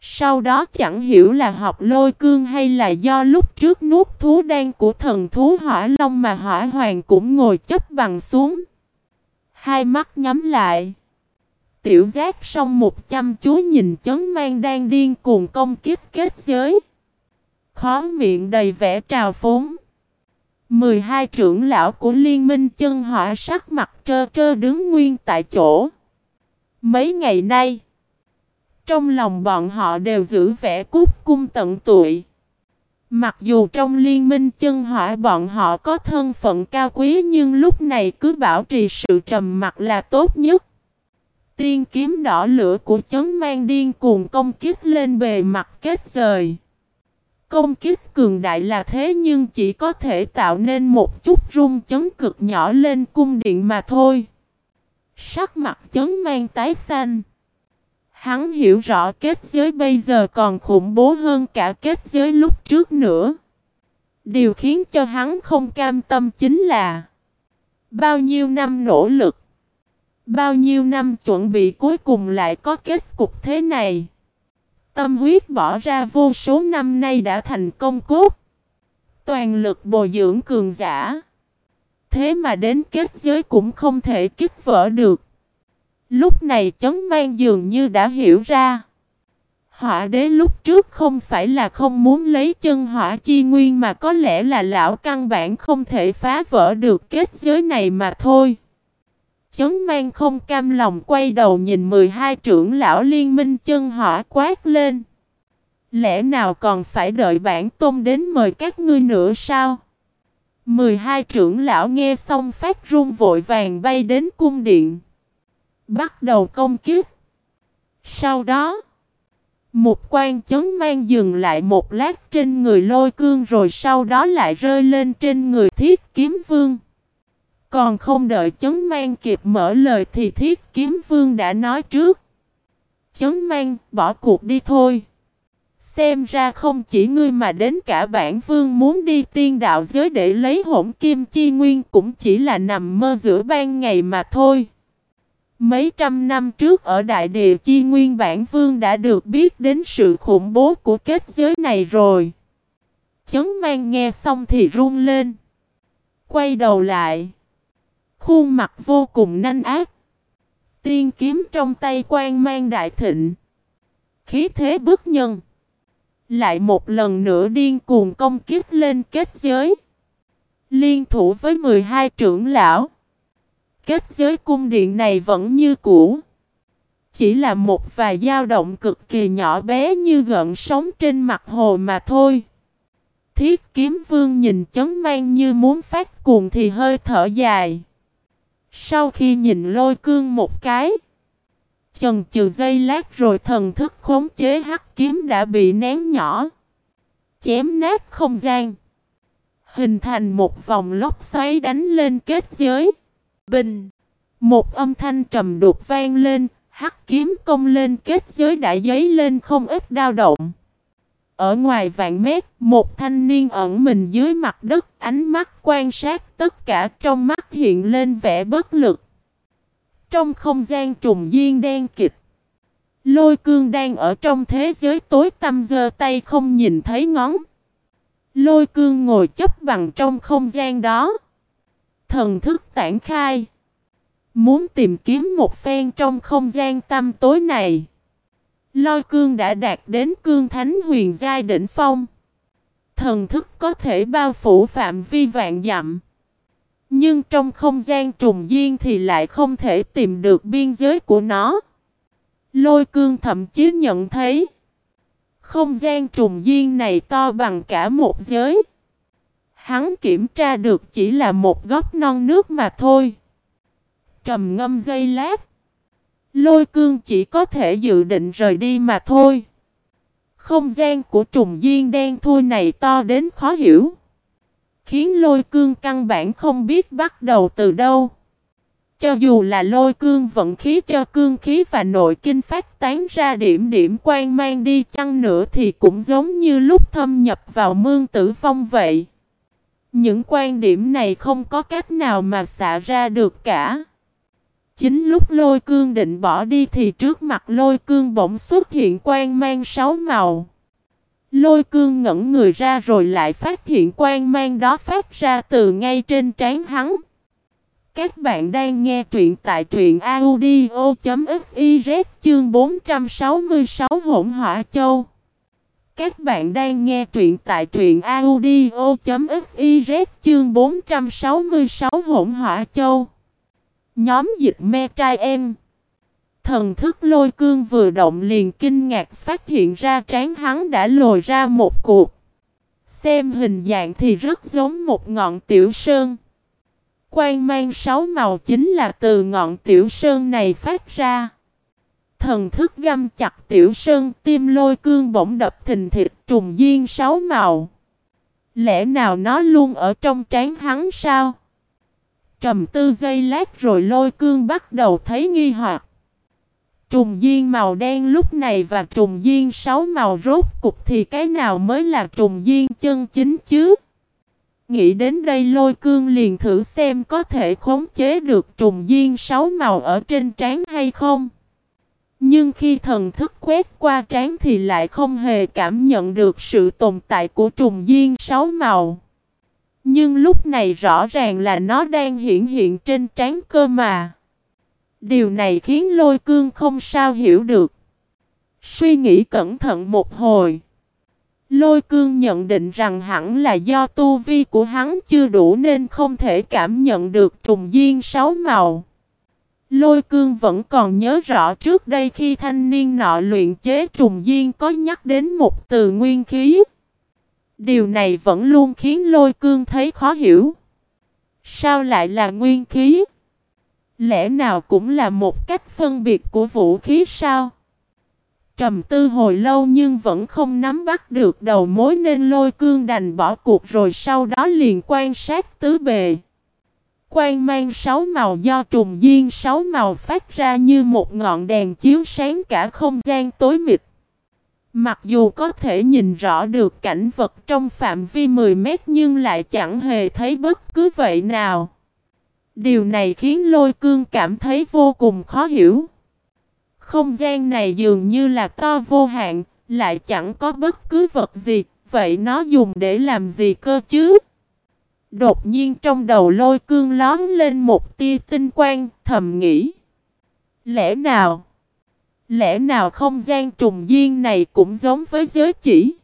Sau đó chẳng hiểu là học lôi cương hay là do lúc trước nuốt thú đen của thần thú hỏa long mà hỏa hoàng cũng ngồi chấp bằng xuống. Hai mắt nhắm lại. Tiểu giác xong một chăm chú nhìn chấn mang đang điên cuồng công kiếp kết giới. Khó miệng đầy vẻ trào phúng. 12 trưởng lão của liên minh chân hỏa sắc mặt trơ trơ đứng nguyên tại chỗ. Mấy ngày nay, trong lòng bọn họ đều giữ vẻ cút cung tận tụi. Mặc dù trong liên minh chân hỏa bọn họ có thân phận cao quý nhưng lúc này cứ bảo trì sự trầm mặc là tốt nhất. Tiên kiếm đỏ lửa của chấn mang điên cuồng công kích lên bề mặt kết rời. Công kích cường đại là thế nhưng chỉ có thể tạo nên một chút rung chấn cực nhỏ lên cung điện mà thôi. Sắc mặt chấn mang tái xanh. Hắn hiểu rõ kết giới bây giờ còn khủng bố hơn cả kết giới lúc trước nữa. Điều khiến cho hắn không cam tâm chính là Bao nhiêu năm nỗ lực, Bao nhiêu năm chuẩn bị cuối cùng lại có kết cục thế này Tâm huyết bỏ ra vô số năm nay đã thành công cốt Toàn lực bồi dưỡng cường giả Thế mà đến kết giới cũng không thể kích vỡ được Lúc này chấn mang dường như đã hiểu ra. Hỏa đế lúc trước không phải là không muốn lấy chân hỏa chi nguyên mà có lẽ là lão căn bản không thể phá vỡ được kết giới này mà thôi. Chấn mang không cam lòng quay đầu nhìn 12 trưởng lão liên minh chân hỏa quát lên. Lẽ nào còn phải đợi bản tôn đến mời các ngươi nữa sao? 12 trưởng lão nghe xong phát run vội vàng bay đến cung điện. Bắt đầu công kiếp. Sau đó, một quan chấn mang dừng lại một lát trên người lôi cương rồi sau đó lại rơi lên trên người thiết kiếm vương. Còn không đợi chấn mang kịp mở lời thì thiết kiếm vương đã nói trước. Chấn mang, bỏ cuộc đi thôi. Xem ra không chỉ ngươi mà đến cả bản vương muốn đi tiên đạo giới để lấy hỗn kim chi nguyên cũng chỉ là nằm mơ giữa ban ngày mà thôi. Mấy trăm năm trước ở đại địa chi nguyên bản vương đã được biết đến sự khủng bố của kết giới này rồi. Chấn mang nghe xong thì run lên. Quay đầu lại. Khuôn mặt vô cùng nanh ác. Tiên kiếm trong tay quan mang đại thịnh. Khí thế bức nhân. Lại một lần nữa điên cuồng công kích lên kết giới. Liên thủ với 12 trưởng lão. Kết giới cung điện này vẫn như cũ. Chỉ là một vài dao động cực kỳ nhỏ bé như gợn sóng trên mặt hồ mà thôi. Thiết kiếm vương nhìn chấn mang như muốn phát cuồng thì hơi thở dài. Sau khi nhìn lôi cương một cái. Chần chừ dây lát rồi thần thức khống chế hắc kiếm đã bị nén nhỏ. Chém nát không gian. Hình thành một vòng lốc xoáy đánh lên kết giới. Bình. Một âm thanh trầm đục vang lên. Hắc kiếm công lên kết giới đã giấy lên không ít đau động. Ở ngoài vạn mét, một thanh niên ẩn mình dưới mặt đất, ánh mắt quan sát tất cả trong mắt hiện lên vẻ bất lực. Trong không gian trùng duyên đen kịch, lôi cương đang ở trong thế giới tối tăm giơ tay không nhìn thấy ngón. Lôi cương ngồi chấp bằng trong không gian đó. Thần thức tản khai. Muốn tìm kiếm một phen trong không gian tăm tối này. Lôi cương đã đạt đến cương thánh huyền giai đỉnh phong. Thần thức có thể bao phủ phạm vi vạn dặm. Nhưng trong không gian trùng duyên thì lại không thể tìm được biên giới của nó. Lôi cương thậm chí nhận thấy. Không gian trùng duyên này to bằng cả một giới. Hắn kiểm tra được chỉ là một góc non nước mà thôi. Trầm ngâm dây lát. Lôi cương chỉ có thể dự định rời đi mà thôi. Không gian của trùng duyên đen thui này to đến khó hiểu. Khiến lôi cương căn bản không biết bắt đầu từ đâu. Cho dù là lôi cương vận khí, cho cương khí và nội kinh phát tán ra điểm điểm quan mang đi chăng nữa thì cũng giống như lúc thâm nhập vào mương tử phong vậy. Những quan điểm này không có cách nào mà xả ra được cả. Chính lúc lôi cương định bỏ đi thì trước mặt lôi cương bỗng xuất hiện quan mang sáu màu. Lôi cương ngẩn người ra rồi lại phát hiện quan mang đó phát ra từ ngay trên trán hắn. Các bạn đang nghe truyện tại truyện audio.fiz chương 466 hỗn hỏa châu. Các bạn đang nghe truyện tại truyện audio.fiz chương 466 hỗn hỏa châu. Nhóm dịch me trai em. Thần thức lôi cương vừa động liền kinh ngạc phát hiện ra trán hắn đã lồi ra một cuộc. Xem hình dạng thì rất giống một ngọn tiểu sơn. Quang mang sáu màu chính là từ ngọn tiểu sơn này phát ra. Thần thức găm chặt tiểu sơn, tim lôi cương bỗng đập thình thịt trùng duyên sáu màu. Lẽ nào nó luôn ở trong trán hắn sao? Trầm tư giây lát rồi lôi cương bắt đầu thấy nghi hoặc. Trùng duyên màu đen lúc này và trùng duyên sáu màu rốt cục thì cái nào mới là trùng duyên chân chính chứ? Nghĩ đến đây lôi cương liền thử xem có thể khống chế được trùng duyên sáu màu ở trên trán hay không. Nhưng khi thần thức quét qua trán thì lại không hề cảm nhận được sự tồn tại của trùng duyên sáu màu. Nhưng lúc này rõ ràng là nó đang hiện hiện trên trán cơ mà. Điều này khiến lôi cương không sao hiểu được. Suy nghĩ cẩn thận một hồi. Lôi cương nhận định rằng hẳn là do tu vi của hắn chưa đủ nên không thể cảm nhận được trùng duyên sáu màu. Lôi cương vẫn còn nhớ rõ trước đây khi thanh niên nọ luyện chế trùng duyên có nhắc đến một từ nguyên khí. Điều này vẫn luôn khiến lôi cương thấy khó hiểu. Sao lại là nguyên khí? Lẽ nào cũng là một cách phân biệt của vũ khí sao? Trầm tư hồi lâu nhưng vẫn không nắm bắt được đầu mối nên lôi cương đành bỏ cuộc rồi sau đó liền quan sát tứ bề. Quan mang sáu màu do trùng duyên sáu màu phát ra như một ngọn đèn chiếu sáng cả không gian tối mịt. Mặc dù có thể nhìn rõ được cảnh vật trong phạm vi 10 mét nhưng lại chẳng hề thấy bất cứ vậy nào. Điều này khiến lôi cương cảm thấy vô cùng khó hiểu. Không gian này dường như là to vô hạn, lại chẳng có bất cứ vật gì, vậy nó dùng để làm gì cơ chứ? Đột nhiên trong đầu lôi cương lón lên một tia tinh quang, thầm nghĩ. Lẽ nào? Lẽ nào không gian trùng duyên này cũng giống với giới chỉ?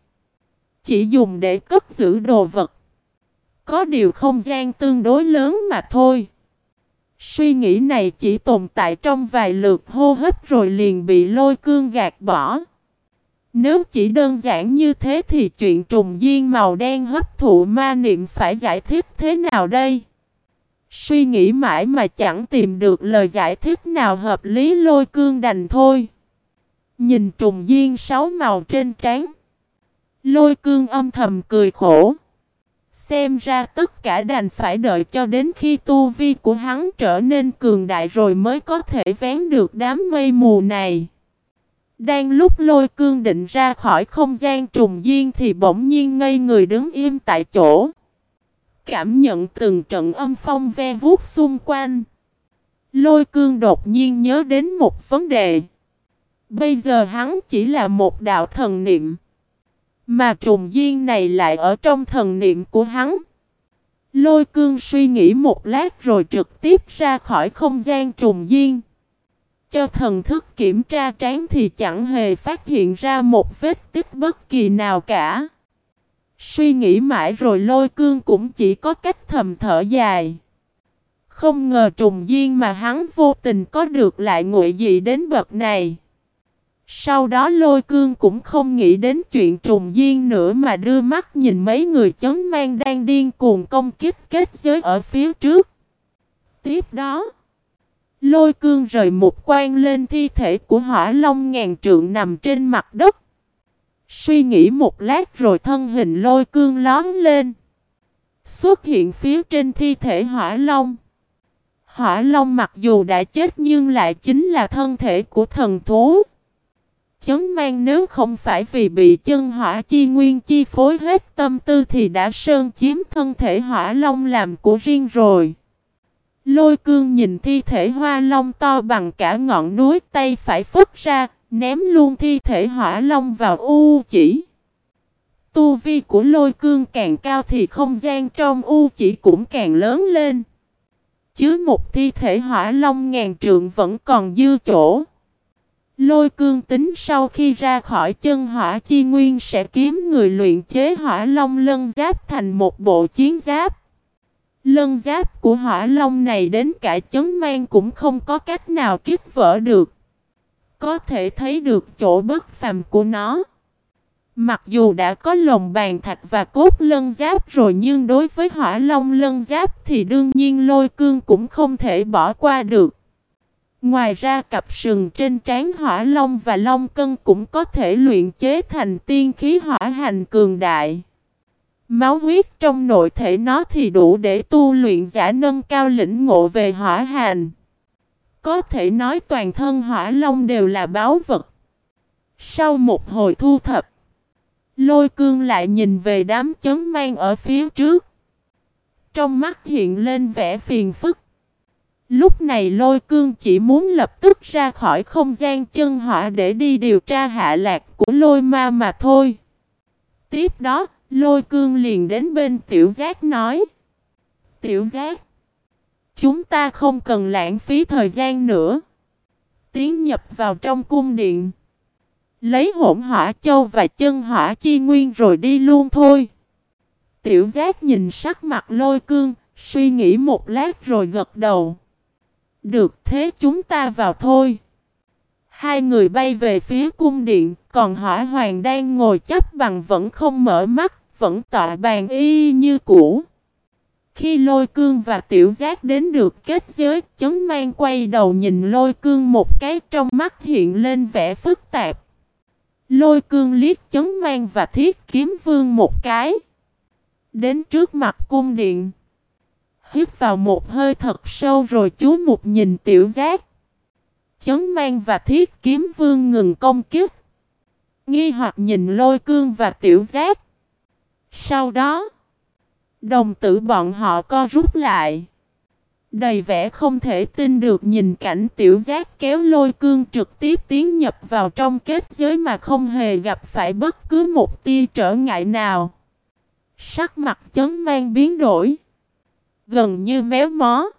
Chỉ dùng để cất giữ đồ vật. Có điều không gian tương đối lớn mà thôi. Suy nghĩ này chỉ tồn tại trong vài lượt hô hấp rồi liền bị lôi cương gạt bỏ. Nếu chỉ đơn giản như thế thì chuyện trùng duyên màu đen hấp thụ ma niệm phải giải thích thế nào đây? Suy nghĩ mãi mà chẳng tìm được lời giải thích nào hợp lý lôi cương đành thôi. Nhìn trùng duyên sáu màu trên trán. Lôi cương âm thầm cười khổ. Xem ra tất cả đành phải đợi cho đến khi tu vi của hắn trở nên cường đại rồi mới có thể vén được đám mây mù này. Đang lúc lôi cương định ra khỏi không gian trùng duyên thì bỗng nhiên ngây người đứng im tại chỗ. Cảm nhận từng trận âm phong ve vuốt xung quanh. Lôi cương đột nhiên nhớ đến một vấn đề. Bây giờ hắn chỉ là một đạo thần niệm. Mà trùng duyên này lại ở trong thần niệm của hắn. Lôi cương suy nghĩ một lát rồi trực tiếp ra khỏi không gian trùng duyên. Cho thần thức kiểm tra trán thì chẳng hề phát hiện ra một vết tích bất kỳ nào cả. Suy nghĩ mãi rồi lôi cương cũng chỉ có cách thầm thở dài. Không ngờ trùng duyên mà hắn vô tình có được lại nguội gì đến bậc này. Sau đó lôi cương cũng không nghĩ đến chuyện trùng duyên nữa mà đưa mắt nhìn mấy người chấn mang đang điên cuồng công kích kết giới ở phía trước. Tiếp đó, lôi cương rời một quan lên thi thể của hỏa long ngàn trượng nằm trên mặt đất. Suy nghĩ một lát rồi thân hình lôi cương lón lên. Xuất hiện phía trên thi thể hỏa long. Hỏa long mặc dù đã chết nhưng lại chính là thân thể của thần thú. Chấn mang nếu không phải vì bị chân hỏa chi nguyên chi phối hết tâm tư thì đã sơn chiếm thân thể hỏa long làm của riêng rồi. Lôi cương nhìn thi thể hoa long to bằng cả ngọn núi tay phải phất ra, ném luôn thi thể hỏa long vào u chỉ. Tu vi của lôi cương càng cao thì không gian trong u chỉ cũng càng lớn lên. Chứ một thi thể hỏa long ngàn trượng vẫn còn dư chỗ. Lôi cương tính sau khi ra khỏi chân hỏa chi nguyên sẽ kiếm người luyện chế hỏa long lân giáp thành một bộ chiến giáp. Lân giáp của hỏa long này đến cả chấn mang cũng không có cách nào kích vỡ được. Có thể thấy được chỗ bất phàm của nó. Mặc dù đã có lồng bàn thạch và cốt lân giáp rồi nhưng đối với hỏa long lân giáp thì đương nhiên lôi cương cũng không thể bỏ qua được. Ngoài ra cặp sừng trên trán hỏa long và long cân cũng có thể luyện chế thành tiên khí hỏa hành cường đại. Máu huyết trong nội thể nó thì đủ để tu luyện giả nâng cao lĩnh ngộ về hỏa hành. Có thể nói toàn thân hỏa long đều là báo vật. Sau một hồi thu thập, lôi cương lại nhìn về đám chấn mang ở phía trước. Trong mắt hiện lên vẻ phiền phức. Lúc này lôi cương chỉ muốn lập tức ra khỏi không gian chân hỏa để đi điều tra hạ lạc của lôi ma mà thôi. Tiếp đó, lôi cương liền đến bên tiểu giác nói. Tiểu giác, chúng ta không cần lãng phí thời gian nữa. Tiến nhập vào trong cung điện. Lấy hỗn hỏa châu và chân hỏa chi nguyên rồi đi luôn thôi. Tiểu giác nhìn sắc mặt lôi cương, suy nghĩ một lát rồi gật đầu. Được thế chúng ta vào thôi. Hai người bay về phía cung điện, còn hỏa hoàng đang ngồi chấp bằng vẫn không mở mắt, vẫn tọa bàn y như cũ. Khi lôi cương và tiểu giác đến được kết giới, chấn mang quay đầu nhìn lôi cương một cái trong mắt hiện lên vẻ phức tạp. Lôi cương liếc chấn mang và thiết kiếm vương một cái. Đến trước mặt cung điện. Hít vào một hơi thật sâu rồi chú mục nhìn tiểu giác. Chấn mang và thiết kiếm vương ngừng công kiếp. Nghi hoặc nhìn lôi cương và tiểu giác. Sau đó, đồng tử bọn họ co rút lại. Đầy vẻ không thể tin được nhìn cảnh tiểu giác kéo lôi cương trực tiếp tiến nhập vào trong kết giới mà không hề gặp phải bất cứ một tia trở ngại nào. Sắc mặt chấn mang biến đổi. Gần như méo mó.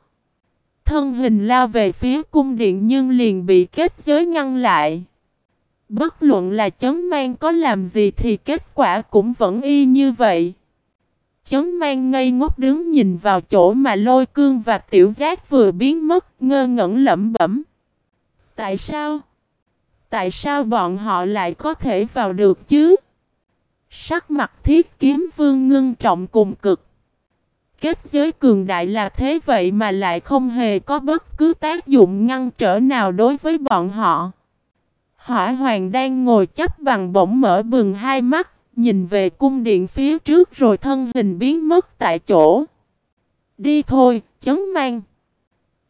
Thân hình lao về phía cung điện nhưng liền bị kết giới ngăn lại. Bất luận là chấn mang có làm gì thì kết quả cũng vẫn y như vậy. Chấn mang ngây ngốc đứng nhìn vào chỗ mà lôi cương và tiểu giác vừa biến mất, ngơ ngẩn lẩm bẩm. Tại sao? Tại sao bọn họ lại có thể vào được chứ? Sắc mặt thiết kiếm vương ngưng trọng cùng cực. Kết giới cường đại là thế vậy mà lại không hề có bất cứ tác dụng ngăn trở nào đối với bọn họ. Hỏa hoàng đang ngồi chấp bằng bỗng mở bừng hai mắt, nhìn về cung điện phía trước rồi thân hình biến mất tại chỗ. Đi thôi, chấn mang.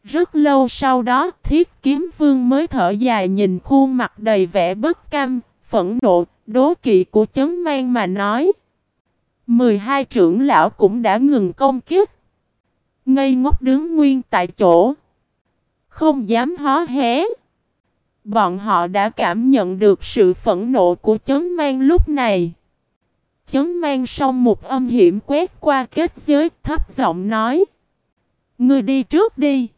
Rất lâu sau đó, thiết kiếm vương mới thở dài nhìn khuôn mặt đầy vẻ bất cam, phẫn nộ, đố kỵ của chấn mang mà nói. 12 trưởng lão cũng đã ngừng công kiếp. Ngây ngốc đứng nguyên tại chỗ. Không dám hó hé. Bọn họ đã cảm nhận được sự phẫn nộ của chấn mang lúc này. Chấn mang xong một âm hiểm quét qua kết giới thấp giọng nói. Người đi trước đi.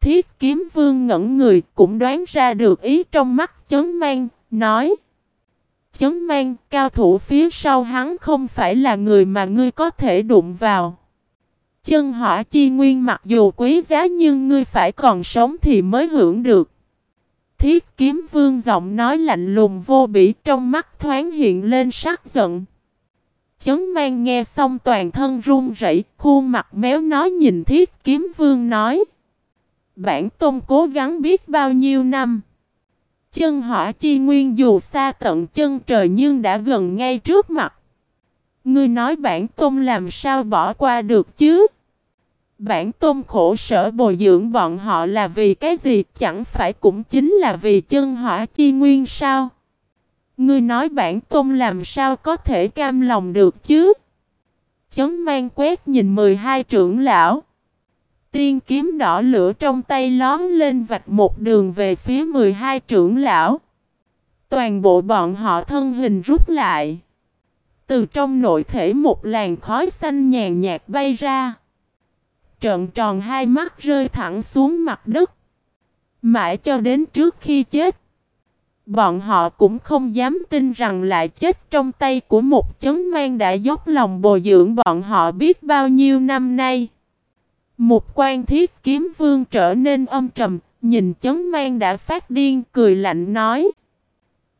Thiết kiếm vương ngẩn người cũng đoán ra được ý trong mắt chấn mang, nói. Chấn mang, cao thủ phía sau hắn không phải là người mà ngươi có thể đụng vào. Chân hỏa chi nguyên mặc dù quý giá nhưng ngươi phải còn sống thì mới hưởng được. Thiết kiếm vương giọng nói lạnh lùng vô bỉ trong mắt thoáng hiện lên sắc giận. Chấn mang nghe xong toàn thân run rẩy, khuôn mặt méo nói nhìn thiết kiếm vương nói. Bản tôn cố gắng biết bao nhiêu năm. Chân hỏa chi nguyên dù xa tận chân trời nhưng đã gần ngay trước mặt. Ngươi nói bản tôn làm sao bỏ qua được chứ? Bản tôn khổ sở bồi dưỡng bọn họ là vì cái gì chẳng phải cũng chính là vì chân hỏa chi nguyên sao? Ngươi nói bản tôn làm sao có thể cam lòng được chứ? Chấn mang quét nhìn 12 trưởng lão. Tiên kiếm đỏ lửa trong tay lón lên vạch một đường về phía 12 trưởng lão. Toàn bộ bọn họ thân hình rút lại. Từ trong nội thể một làn khói xanh nhàn nhạt bay ra. Trợn tròn hai mắt rơi thẳng xuống mặt đất. Mãi cho đến trước khi chết. Bọn họ cũng không dám tin rằng lại chết trong tay của một chấn mang đã dốc lòng bồi dưỡng bọn họ biết bao nhiêu năm nay. Một quan thiết kiếm vương trở nên âm trầm, nhìn chấn mang đã phát điên cười lạnh nói.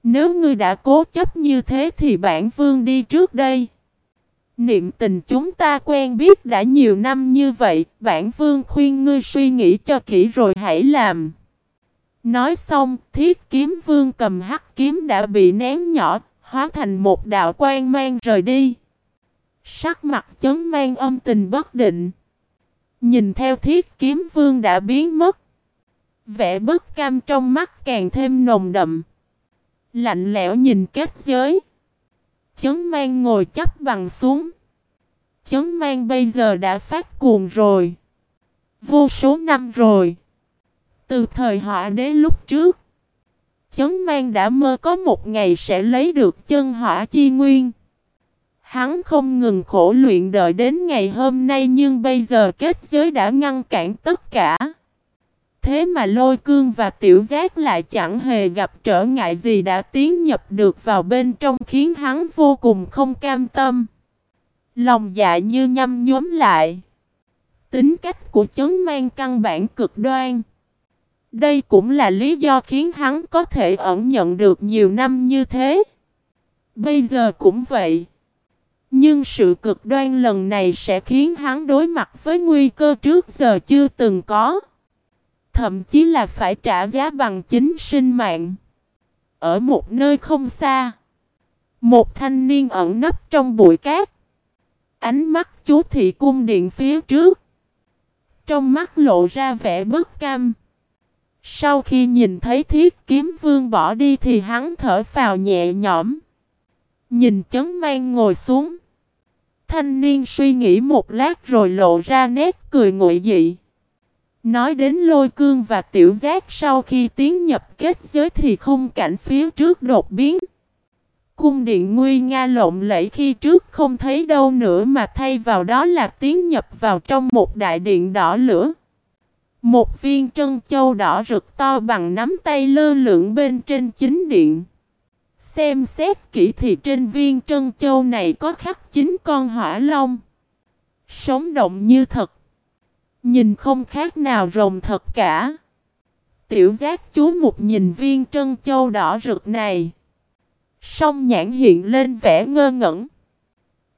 Nếu ngươi đã cố chấp như thế thì bản vương đi trước đây. Niệm tình chúng ta quen biết đã nhiều năm như vậy, bản vương khuyên ngươi suy nghĩ cho kỹ rồi hãy làm. Nói xong, thiết kiếm vương cầm hắc kiếm đã bị nén nhỏ, hóa thành một đạo quan mang rời đi. Sắc mặt chấn mang âm tình bất định. Nhìn theo thiết kiếm vương đã biến mất. Vẻ bất cam trong mắt càng thêm nồng đậm. Lạnh lẽo nhìn kết giới. Chấn mang ngồi chấp bằng xuống. Chấn mang bây giờ đã phát cuồng rồi. Vô số năm rồi. Từ thời họa đế lúc trước. Chấn mang đã mơ có một ngày sẽ lấy được chân hỏa chi nguyên. Hắn không ngừng khổ luyện đợi đến ngày hôm nay nhưng bây giờ kết giới đã ngăn cản tất cả. Thế mà lôi cương và tiểu giác lại chẳng hề gặp trở ngại gì đã tiến nhập được vào bên trong khiến hắn vô cùng không cam tâm. Lòng dạ như nhăm nhóm lại. tính cách của chấn mang căn bản cực đoan. Đây cũng là lý do khiến hắn có thể ẩn nhận được nhiều năm như thế. Bây giờ cũng vậy. Nhưng sự cực đoan lần này sẽ khiến hắn đối mặt với nguy cơ trước giờ chưa từng có. Thậm chí là phải trả giá bằng chính sinh mạng. Ở một nơi không xa. Một thanh niên ẩn nấp trong bụi cát. Ánh mắt chú thị cung điện phía trước. Trong mắt lộ ra vẻ bất cam. Sau khi nhìn thấy thiết kiếm vương bỏ đi thì hắn thở phào nhẹ nhõm. Nhìn chấn mang ngồi xuống. Thanh niên suy nghĩ một lát rồi lộ ra nét cười nguội dị. Nói đến lôi cương và tiểu giác sau khi tiến nhập kết giới thì khung cảnh phía trước đột biến. Cung điện nguy nga lộn lẫy khi trước không thấy đâu nữa mà thay vào đó là tiến nhập vào trong một đại điện đỏ lửa. Một viên trân châu đỏ rực to bằng nắm tay lơ lửng bên trên chính điện. Xem xét kỹ thì trên viên trân châu này có khắc chính con hỏa long. Sống động như thật. Nhìn không khác nào rồng thật cả. Tiểu giác chú một nhìn viên trân châu đỏ rực này. Song nhãn hiện lên vẻ ngơ ngẩn.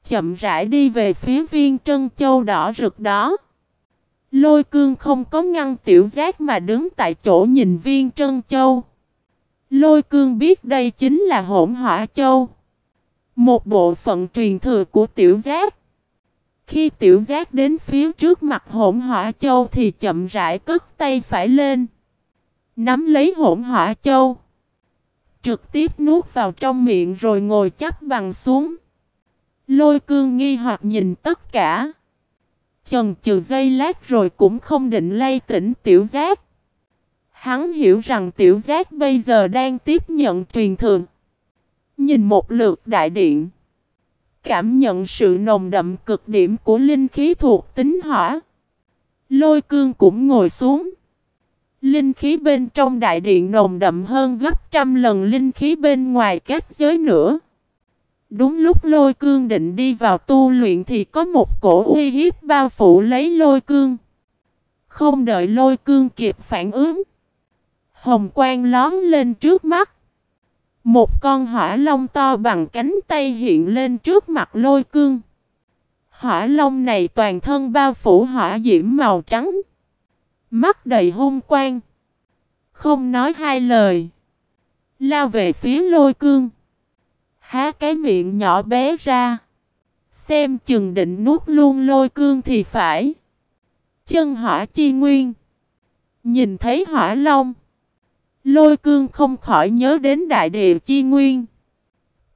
Chậm rãi đi về phía viên trân châu đỏ rực đó. Lôi cương không có ngăn tiểu giác mà đứng tại chỗ nhìn viên trân châu. Lôi cương biết đây chính là hỗn hỏa châu. Một bộ phận truyền thừa của tiểu giác. Khi tiểu giác đến phía trước mặt hỗn hỏa châu thì chậm rãi cất tay phải lên. Nắm lấy hỗn hỏa châu. Trực tiếp nuốt vào trong miệng rồi ngồi chắp bằng xuống. Lôi cương nghi hoặc nhìn tất cả. Chần chừ giây lát rồi cũng không định lay tỉnh tiểu giác. Hắn hiểu rằng tiểu giác bây giờ đang tiếp nhận truyền thường. Nhìn một lượt đại điện. Cảm nhận sự nồng đậm cực điểm của linh khí thuộc tính hỏa. Lôi cương cũng ngồi xuống. Linh khí bên trong đại điện nồng đậm hơn gấp trăm lần linh khí bên ngoài kết giới nữa. Đúng lúc lôi cương định đi vào tu luyện thì có một cổ uy hiếp bao phủ lấy lôi cương. Không đợi lôi cương kịp phản ứng. Hồng quang lón lên trước mắt. Một con hỏa long to bằng cánh tay hiện lên trước mặt lôi cương. Hỏa long này toàn thân bao phủ hỏa diễm màu trắng. Mắt đầy hung quang. Không nói hai lời. Lao về phía lôi cương. Há cái miệng nhỏ bé ra. Xem chừng định nuốt luôn lôi cương thì phải. Chân hỏa chi nguyên. Nhìn thấy hỏa long. Lôi cương không khỏi nhớ đến đại địa chi nguyên.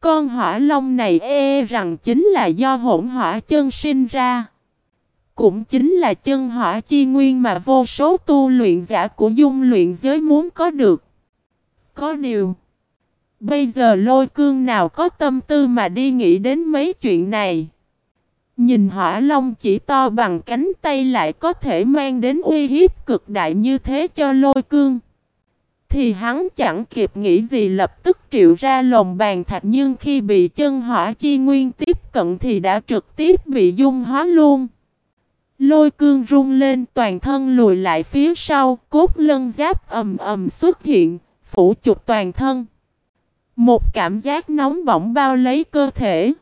Con hỏa long này e, e rằng chính là do hỗn hỏa chân sinh ra. Cũng chính là chân hỏa chi nguyên mà vô số tu luyện giả của dung luyện giới muốn có được. Có điều, bây giờ lôi cương nào có tâm tư mà đi nghĩ đến mấy chuyện này. Nhìn hỏa long chỉ to bằng cánh tay lại có thể mang đến uy hiếp cực đại như thế cho lôi cương. Thì hắn chẳng kịp nghĩ gì lập tức triệu ra lồng bàn thạch nhưng khi bị chân hỏa chi nguyên tiếp cận thì đã trực tiếp bị dung hóa luôn. Lôi cương rung lên toàn thân lùi lại phía sau, cốt lân giáp ầm ầm xuất hiện, phủ chụp toàn thân. Một cảm giác nóng bỏng bao lấy cơ thể.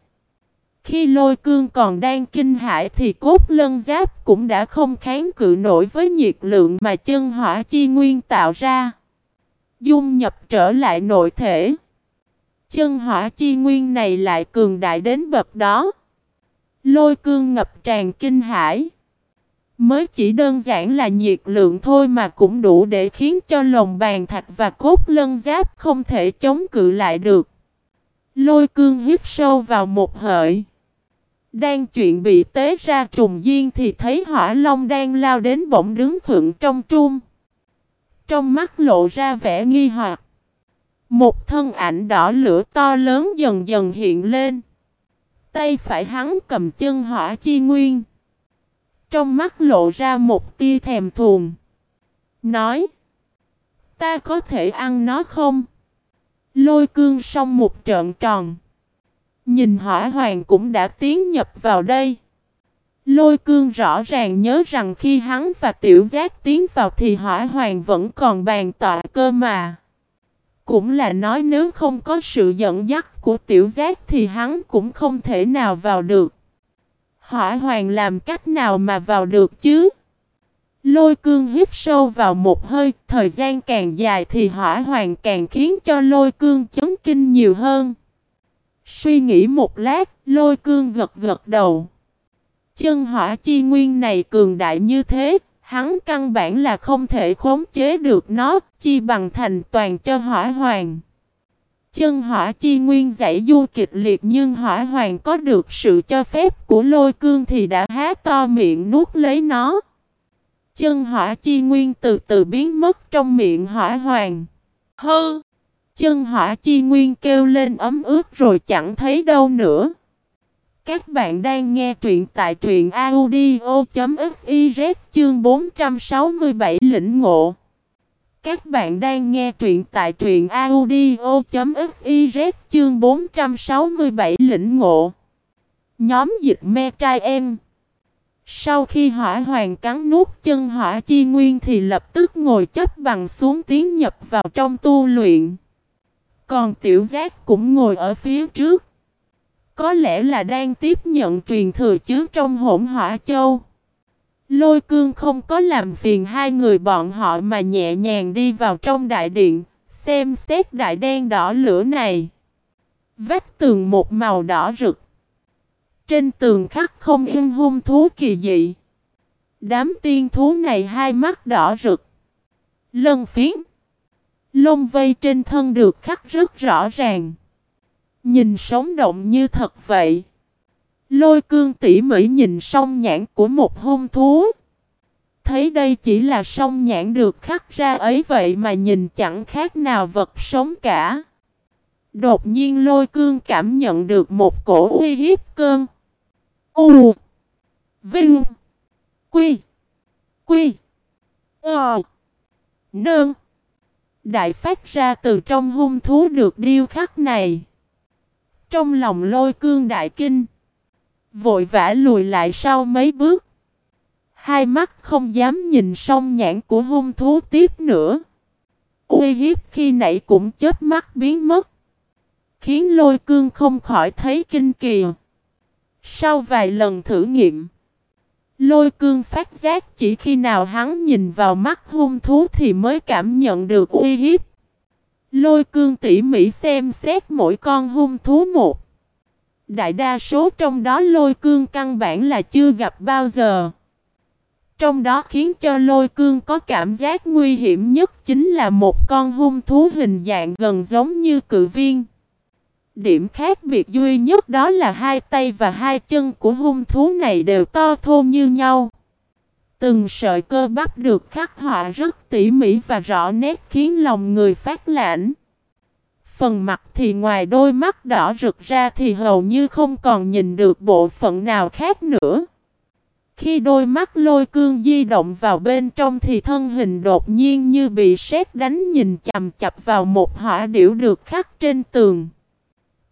Khi lôi cương còn đang kinh hãi thì cốt lân giáp cũng đã không kháng cự nổi với nhiệt lượng mà chân hỏa chi nguyên tạo ra. Dung nhập trở lại nội thể. Chân hỏa chi nguyên này lại cường đại đến bậc đó. Lôi cương ngập tràn kinh hãi. Mới chỉ đơn giản là nhiệt lượng thôi mà cũng đủ để khiến cho lồng bàn thạch và cốt lân giáp không thể chống cự lại được. Lôi cương hít sâu vào một hợi. Đang chuyện bị tế ra trùng duyên thì thấy hỏa long đang lao đến bỗng đứng khựng trong trung. Trong mắt lộ ra vẻ nghi hoặc. Một thân ảnh đỏ lửa to lớn dần dần hiện lên. Tay phải hắn cầm chân hỏa chi nguyên. Trong mắt lộ ra một tia thèm thuồng. Nói. Ta có thể ăn nó không? Lôi cương xong một trận tròn. Nhìn hỏa hoàng cũng đã tiến nhập vào đây. Lôi cương rõ ràng nhớ rằng khi hắn và tiểu giác tiến vào thì hỏa hoàng vẫn còn bàn tọa cơ mà. Cũng là nói nếu không có sự dẫn dắt của tiểu giác thì hắn cũng không thể nào vào được. Hỏa hoàng làm cách nào mà vào được chứ? Lôi cương hít sâu vào một hơi, thời gian càng dài thì hỏa hoàng càng khiến cho lôi cương chấn kinh nhiều hơn. Suy nghĩ một lát, lôi cương gật gật đầu. Chân hỏa chi nguyên này cường đại như thế, hắn căn bản là không thể khống chế được nó, chi bằng thành toàn cho hỏa hoàng. Chân hỏa chi nguyên giải du kịch liệt nhưng hỏa hoàng có được sự cho phép của lôi cương thì đã há to miệng nuốt lấy nó. Chân hỏa chi nguyên từ từ biến mất trong miệng hỏa hoàng. Hư! Chân hỏa chi nguyên kêu lên ấm ướt rồi chẳng thấy đâu nữa. Các bạn đang nghe truyện tại truyện audio.fiz chương 467 lĩnh ngộ. Các bạn đang nghe truyện tại truyện audio.fiz chương 467 lĩnh ngộ. Nhóm dịch me trai em. Sau khi hỏa hoàng cắn nuốt chân hỏa chi nguyên thì lập tức ngồi chấp bằng xuống tiến nhập vào trong tu luyện. Còn tiểu giác cũng ngồi ở phía trước. Có lẽ là đang tiếp nhận truyền thừa chứ trong hỗn hỏa châu. Lôi cương không có làm phiền hai người bọn họ mà nhẹ nhàng đi vào trong đại điện, xem xét đại đen đỏ lửa này. Vách tường một màu đỏ rực. Trên tường khắc không yên hung thú kỳ dị. Đám tiên thú này hai mắt đỏ rực. Lân phiến. Lông vây trên thân được khắc rất rõ ràng. Nhìn sống động như thật vậy. Lôi cương tỉ mỉ nhìn song nhãn của một hung thú. Thấy đây chỉ là song nhãn được khắc ra ấy vậy mà nhìn chẳng khác nào vật sống cả. Đột nhiên lôi cương cảm nhận được một cổ uy hiếp cơn. U Vinh Quy Quy Ờ Nương Đại phát ra từ trong hung thú được điêu khắc này. Trong lòng lôi cương đại kinh. Vội vã lùi lại sau mấy bước. Hai mắt không dám nhìn song nhãn của hung thú tiếp nữa. Uy hiếp khi nãy cũng chết mắt biến mất. Khiến lôi cương không khỏi thấy kinh kỳ. Sau vài lần thử nghiệm. Lôi cương phát giác chỉ khi nào hắn nhìn vào mắt hung thú thì mới cảm nhận được uy hiếp. Lôi cương tỉ mỉ xem xét mỗi con hung thú một. Đại đa số trong đó lôi cương căn bản là chưa gặp bao giờ. Trong đó khiến cho lôi cương có cảm giác nguy hiểm nhất chính là một con hung thú hình dạng gần giống như cự viên. Điểm khác biệt duy nhất đó là hai tay và hai chân của hung thú này đều to thô như nhau. Từng sợi cơ bắp được khắc họa rất tỉ mỉ và rõ nét khiến lòng người phát lãnh. Phần mặt thì ngoài đôi mắt đỏ rực ra thì hầu như không còn nhìn được bộ phận nào khác nữa. Khi đôi mắt lôi cương di động vào bên trong thì thân hình đột nhiên như bị sét đánh nhìn chằm chập vào một hỏa điểu được khắc trên tường.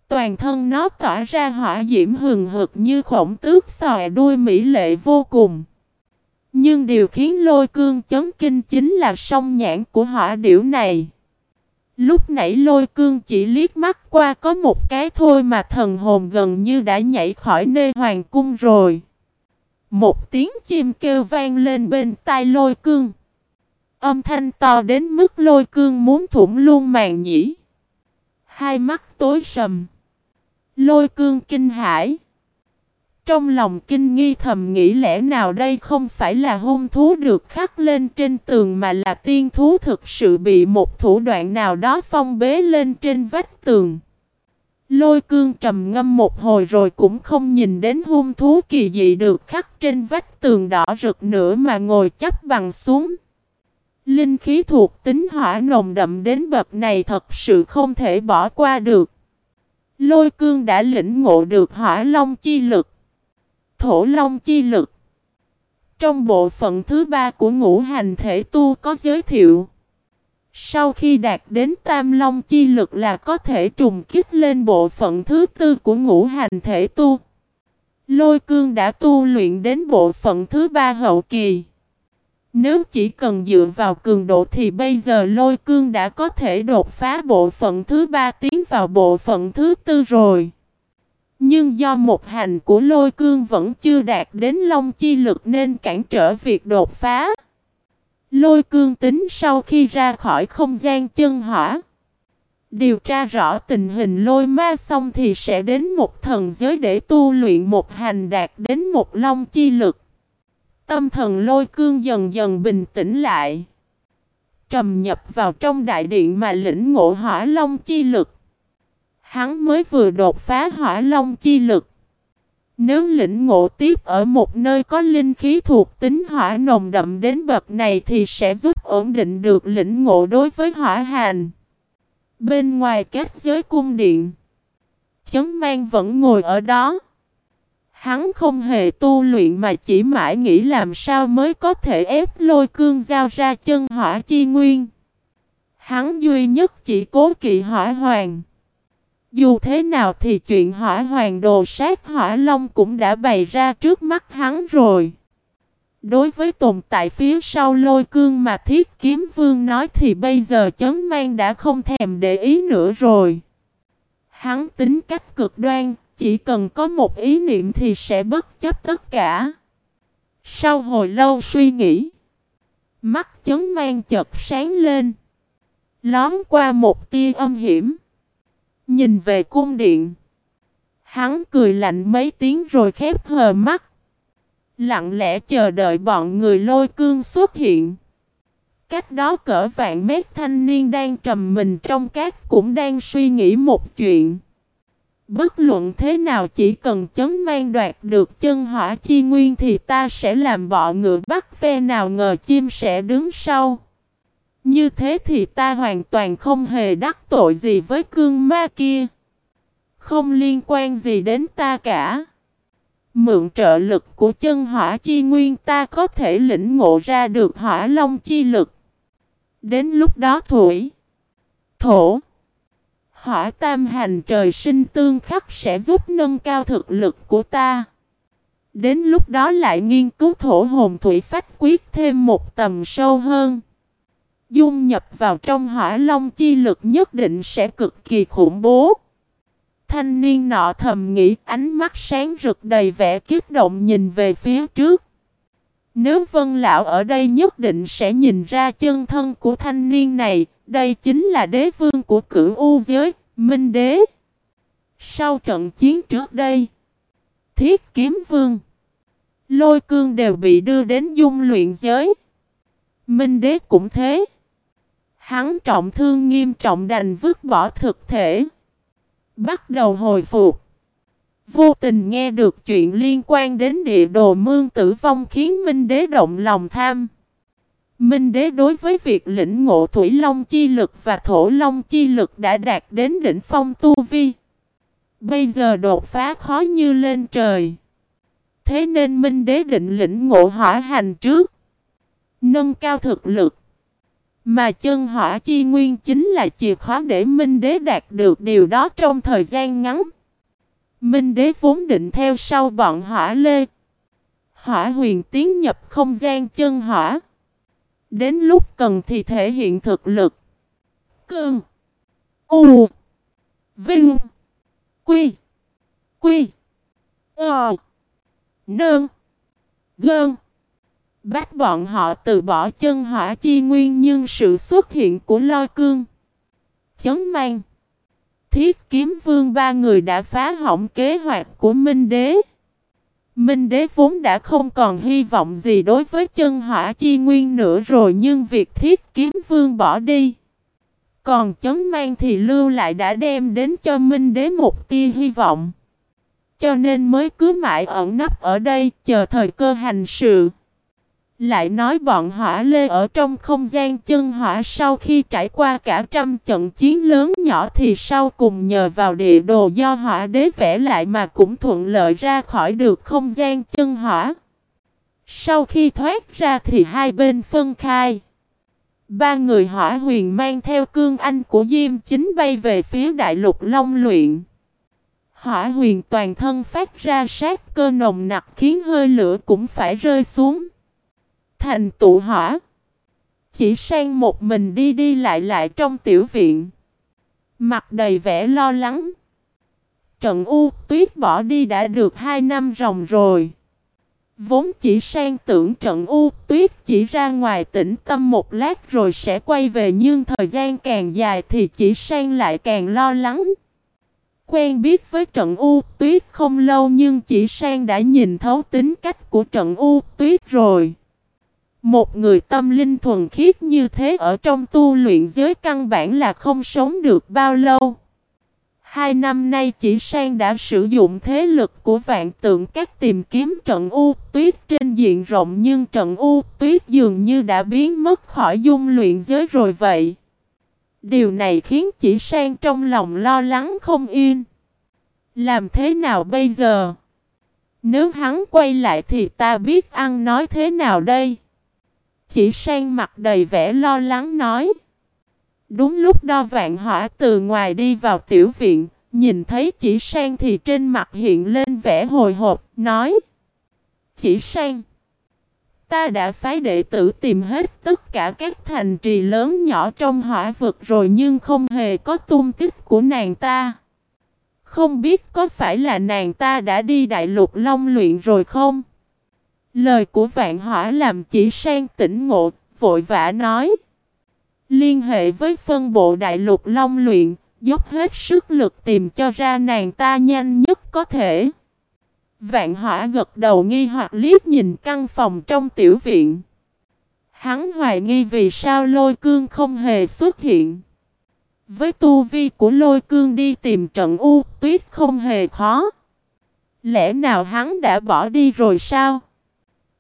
Toàn thân nó tỏa ra hỏa diễm hừng hực như khổng tước xòe đuôi mỹ lệ vô cùng. Nhưng điều khiến lôi cương chấn kinh chính là song nhãn của hỏa điểu này. Lúc nãy lôi cương chỉ liếc mắt qua có một cái thôi mà thần hồn gần như đã nhảy khỏi nê hoàng cung rồi. Một tiếng chim kêu vang lên bên tai lôi cương. Âm thanh to đến mức lôi cương muốn thủng luôn màng nhĩ. Hai mắt tối sầm. Lôi cương kinh hãi. Trong lòng kinh nghi thầm nghĩ lẽ nào đây không phải là hung thú được khắc lên trên tường mà là tiên thú thực sự bị một thủ đoạn nào đó phong bế lên trên vách tường. Lôi cương trầm ngâm một hồi rồi cũng không nhìn đến hung thú kỳ dị được khắc trên vách tường đỏ rực nữa mà ngồi chắp bằng xuống. Linh khí thuộc tính hỏa nồng đậm đến bậc này thật sự không thể bỏ qua được. Lôi cương đã lĩnh ngộ được hỏa long chi lực. Thổ long chi lực. Trong bộ phận thứ ba của ngũ hành thể tu có giới thiệu. Sau khi đạt đến tam long chi lực là có thể trùng kích lên bộ phận thứ tư của ngũ hành thể tu. Lôi cương đã tu luyện đến bộ phận thứ ba hậu kỳ. Nếu chỉ cần dựa vào cường độ thì bây giờ lôi cương đã có thể đột phá bộ phận thứ ba tiến vào bộ phận thứ tư rồi. Nhưng do một hành của lôi cương vẫn chưa đạt đến long chi lực nên cản trở việc đột phá. Lôi cương tính sau khi ra khỏi không gian chân hỏa. Điều tra rõ tình hình lôi ma xong thì sẽ đến một thần giới để tu luyện một hành đạt đến một long chi lực. Tâm thần lôi cương dần dần bình tĩnh lại. Trầm nhập vào trong đại điện mà lĩnh ngộ hỏa long chi lực. Hắn mới vừa đột phá hỏa long chi lực. Nếu lĩnh ngộ tiếp ở một nơi có linh khí thuộc tính hỏa nồng đậm đến bậc này thì sẽ giúp ổn định được lĩnh ngộ đối với hỏa hành. Bên ngoài kết giới cung điện, chấn mang vẫn ngồi ở đó. Hắn không hề tu luyện mà chỉ mãi nghĩ làm sao mới có thể ép lôi cương giao ra chân hỏa chi nguyên. Hắn duy nhất chỉ cố kỵ hỏa hoàng. Dù thế nào thì chuyện hỏa hoàng đồ sát hỏa long cũng đã bày ra trước mắt hắn rồi. Đối với tồn tại phía sau lôi cương mà thiết kiếm vương nói thì bây giờ chấn mang đã không thèm để ý nữa rồi. Hắn tính cách cực đoan, chỉ cần có một ý niệm thì sẽ bất chấp tất cả. Sau hồi lâu suy nghĩ, mắt chấn mang chợt sáng lên, lón qua một tia âm hiểm. Nhìn về cung điện. Hắn cười lạnh mấy tiếng rồi khép hờ mắt. Lặng lẽ chờ đợi bọn người lôi cương xuất hiện. Cách đó cỡ vạn mét thanh niên đang trầm mình trong cát cũng đang suy nghĩ một chuyện. Bất luận thế nào chỉ cần chấn mang đoạt được chân hỏa chi nguyên thì ta sẽ làm bọ ngựa bắt ve nào ngờ chim sẽ đứng sau. Như thế thì ta hoàn toàn không hề đắc tội gì với cương ma kia. Không liên quan gì đến ta cả. Mượn trợ lực của chân hỏa chi nguyên ta có thể lĩnh ngộ ra được hỏa long chi lực. Đến lúc đó thủy, thổ, hỏa tam hành trời sinh tương khắc sẽ giúp nâng cao thực lực của ta. Đến lúc đó lại nghiên cứu thổ hồn thủy phách quyết thêm một tầm sâu hơn. Dung nhập vào trong hỏa long chi lực nhất định sẽ cực kỳ khủng bố. Thanh niên nọ thầm nghĩ ánh mắt sáng rực đầy vẻ kích động nhìn về phía trước. Nếu vân lão ở đây nhất định sẽ nhìn ra chân thân của thanh niên này, đây chính là đế vương của cửu u giới, minh đế. Sau trận chiến trước đây, thiết kiếm vương, lôi cương đều bị đưa đến dung luyện giới. Minh đế cũng thế. Hắn trọng thương nghiêm trọng đành vứt bỏ thực thể. Bắt đầu hồi phục. Vô tình nghe được chuyện liên quan đến địa đồ mương tử vong khiến Minh Đế động lòng tham. Minh Đế đối với việc lĩnh ngộ Thủy Long chi lực và Thổ Long chi lực đã đạt đến đỉnh phong tu vi. Bây giờ đột phá khó như lên trời. Thế nên Minh Đế định lĩnh ngộ hỏa hành trước. Nâng cao thực lực. Mà chân hỏa chi nguyên chính là chìa khóa để Minh Đế đạt được điều đó trong thời gian ngắn. Minh Đế vốn định theo sau bọn hỏa lê. Hỏa huyền tiến nhập không gian chân hỏa. Đến lúc cần thì thể hiện thực lực. Cơn. U. Vinh. Quy. Quy. Ờ. Nương. Gơn. Bắt bọn họ từ bỏ chân hỏa chi nguyên nhưng sự xuất hiện của lôi cương. Chấn mang. Thiết kiếm vương ba người đã phá hỏng kế hoạch của Minh Đế. Minh Đế vốn đã không còn hy vọng gì đối với chân hỏa chi nguyên nữa rồi nhưng việc thiết kiếm vương bỏ đi. Còn chấn mang thì lưu lại đã đem đến cho Minh Đế một tia hy vọng. Cho nên mới cứ mãi ẩn nấp ở đây chờ thời cơ hành sự. Lại nói bọn hỏa lê ở trong không gian chân hỏa sau khi trải qua cả trăm trận chiến lớn nhỏ thì sau cùng nhờ vào địa đồ do hỏa đế vẽ lại mà cũng thuận lợi ra khỏi được không gian chân hỏa. Sau khi thoát ra thì hai bên phân khai. Ba người hỏa huyền mang theo cương anh của Diêm chính bay về phía đại lục Long luyện. Hỏa huyền toàn thân phát ra sát cơ nồng nặc khiến hơi lửa cũng phải rơi xuống. Thành tụ hỏa. Chỉ sang một mình đi đi lại lại trong tiểu viện. Mặt đầy vẻ lo lắng. Trận U tuyết bỏ đi đã được hai năm ròng rồi. Vốn chỉ sang tưởng trận U tuyết chỉ ra ngoài tĩnh tâm một lát rồi sẽ quay về nhưng thời gian càng dài thì chỉ sang lại càng lo lắng. Quen biết với trận U tuyết không lâu nhưng chỉ sang đã nhìn thấu tính cách của trận U tuyết rồi. Một người tâm linh thuần khiết như thế ở trong tu luyện giới căn bản là không sống được bao lâu. Hai năm nay chỉ sang đã sử dụng thế lực của vạn tượng các tìm kiếm trận U tuyết trên diện rộng nhưng trận U tuyết dường như đã biến mất khỏi dung luyện giới rồi vậy. Điều này khiến chỉ sang trong lòng lo lắng không yên. Làm thế nào bây giờ? Nếu hắn quay lại thì ta biết ăn nói thế nào đây? Chỉ sang mặt đầy vẻ lo lắng nói. Đúng lúc đo vạn hỏa từ ngoài đi vào tiểu viện, nhìn thấy chỉ sang thì trên mặt hiện lên vẻ hồi hộp, nói. Chỉ sang. Ta đã phái đệ tử tìm hết tất cả các thành trì lớn nhỏ trong hỏa vực rồi nhưng không hề có tung tích của nàng ta. Không biết có phải là nàng ta đã đi đại lục long luyện rồi không? Lời của vạn hỏa làm chỉ sang tỉnh ngộ, vội vã nói. Liên hệ với phân bộ đại lục long luyện, dốc hết sức lực tìm cho ra nàng ta nhanh nhất có thể. Vạn hỏa gật đầu nghi hoặc liếc nhìn căn phòng trong tiểu viện. Hắn hoài nghi vì sao lôi cương không hề xuất hiện. Với tu vi của lôi cương đi tìm trận u tuyết không hề khó. Lẽ nào hắn đã bỏ đi rồi sao?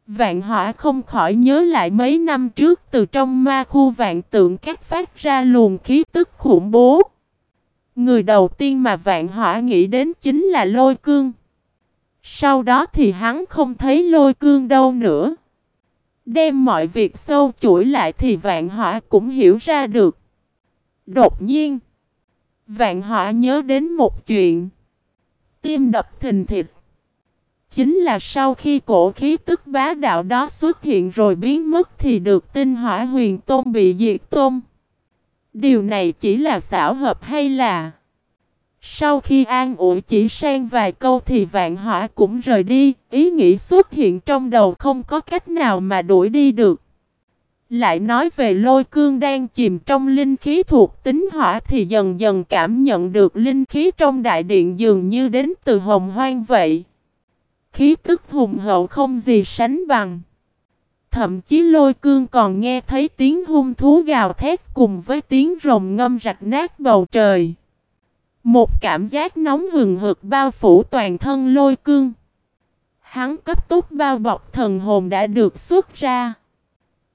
Vạn hỏa không khỏi nhớ lại mấy năm trước từ trong ma khu vạn tượng các phát ra luồng khí tức khủng bố. Người đầu tiên mà vạn hỏa nghĩ đến chính là lôi cương. Sau đó thì hắn không thấy lôi cương đâu nữa. Đem mọi việc sâu chuỗi lại thì vạn hỏa cũng hiểu ra được. Đột nhiên, vạn hỏa nhớ đến một chuyện. Tim đập thình thịch. Chính là sau khi cổ khí tức bá đạo đó xuất hiện rồi biến mất thì được tin hỏa huyền tôn bị diệt tôn. Điều này chỉ là xảo hợp hay là... Sau khi an ủi chỉ sang vài câu thì vạn hỏa cũng rời đi, ý nghĩ xuất hiện trong đầu không có cách nào mà đuổi đi được. Lại nói về lôi cương đang chìm trong linh khí thuộc tính hỏa thì dần dần cảm nhận được linh khí trong đại điện dường như đến từ hồng hoang vậy. Khí tức hùng hậu không gì sánh bằng. Thậm chí lôi cương còn nghe thấy tiếng hung thú gào thét cùng với tiếng rồng ngâm rạch nát bầu trời. Một cảm giác nóng hừng hực bao phủ toàn thân lôi cương. Hắn cấp tốc bao bọc thần hồn đã được xuất ra.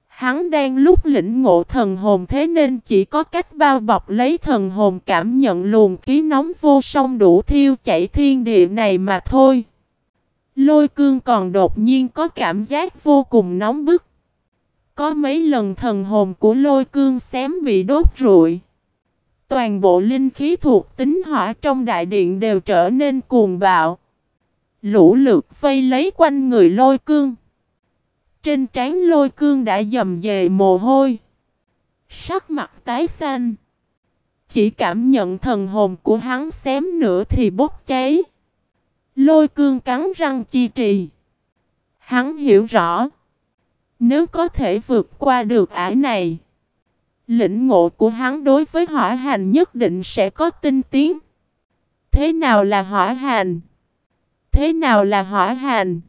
Hắn đang lúc lĩnh ngộ thần hồn thế nên chỉ có cách bao bọc lấy thần hồn cảm nhận luồng khí nóng vô song đủ thiêu chảy thiên địa này mà thôi. Lôi cương còn đột nhiên có cảm giác vô cùng nóng bức. Có mấy lần thần hồn của lôi cương xém bị đốt rụi. Toàn bộ linh khí thuộc tính hỏa trong đại điện đều trở nên cuồng bạo. Lũ lượt vây lấy quanh người lôi cương. Trên trán lôi cương đã dầm về mồ hôi. Sắc mặt tái xanh. Chỉ cảm nhận thần hồn của hắn xém nữa thì bốc cháy. Lôi cương cắn răng chi trì. Hắn hiểu rõ. Nếu có thể vượt qua được ải này. Lĩnh ngộ của hắn đối với hỏa hành nhất định sẽ có tinh tiến. Thế nào là hỏa hành? Thế nào là hỏa hành?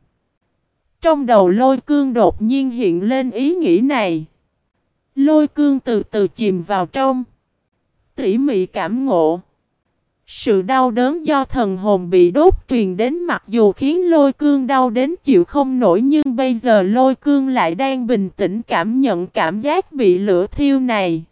Trong đầu lôi cương đột nhiên hiện lên ý nghĩ này. Lôi cương từ từ chìm vào trong. Tỉ mỉ cảm ngộ. Sự đau đớn do thần hồn bị đốt truyền đến mặc dù khiến lôi cương đau đến chịu không nổi nhưng bây giờ lôi cương lại đang bình tĩnh cảm nhận cảm giác bị lửa thiêu này.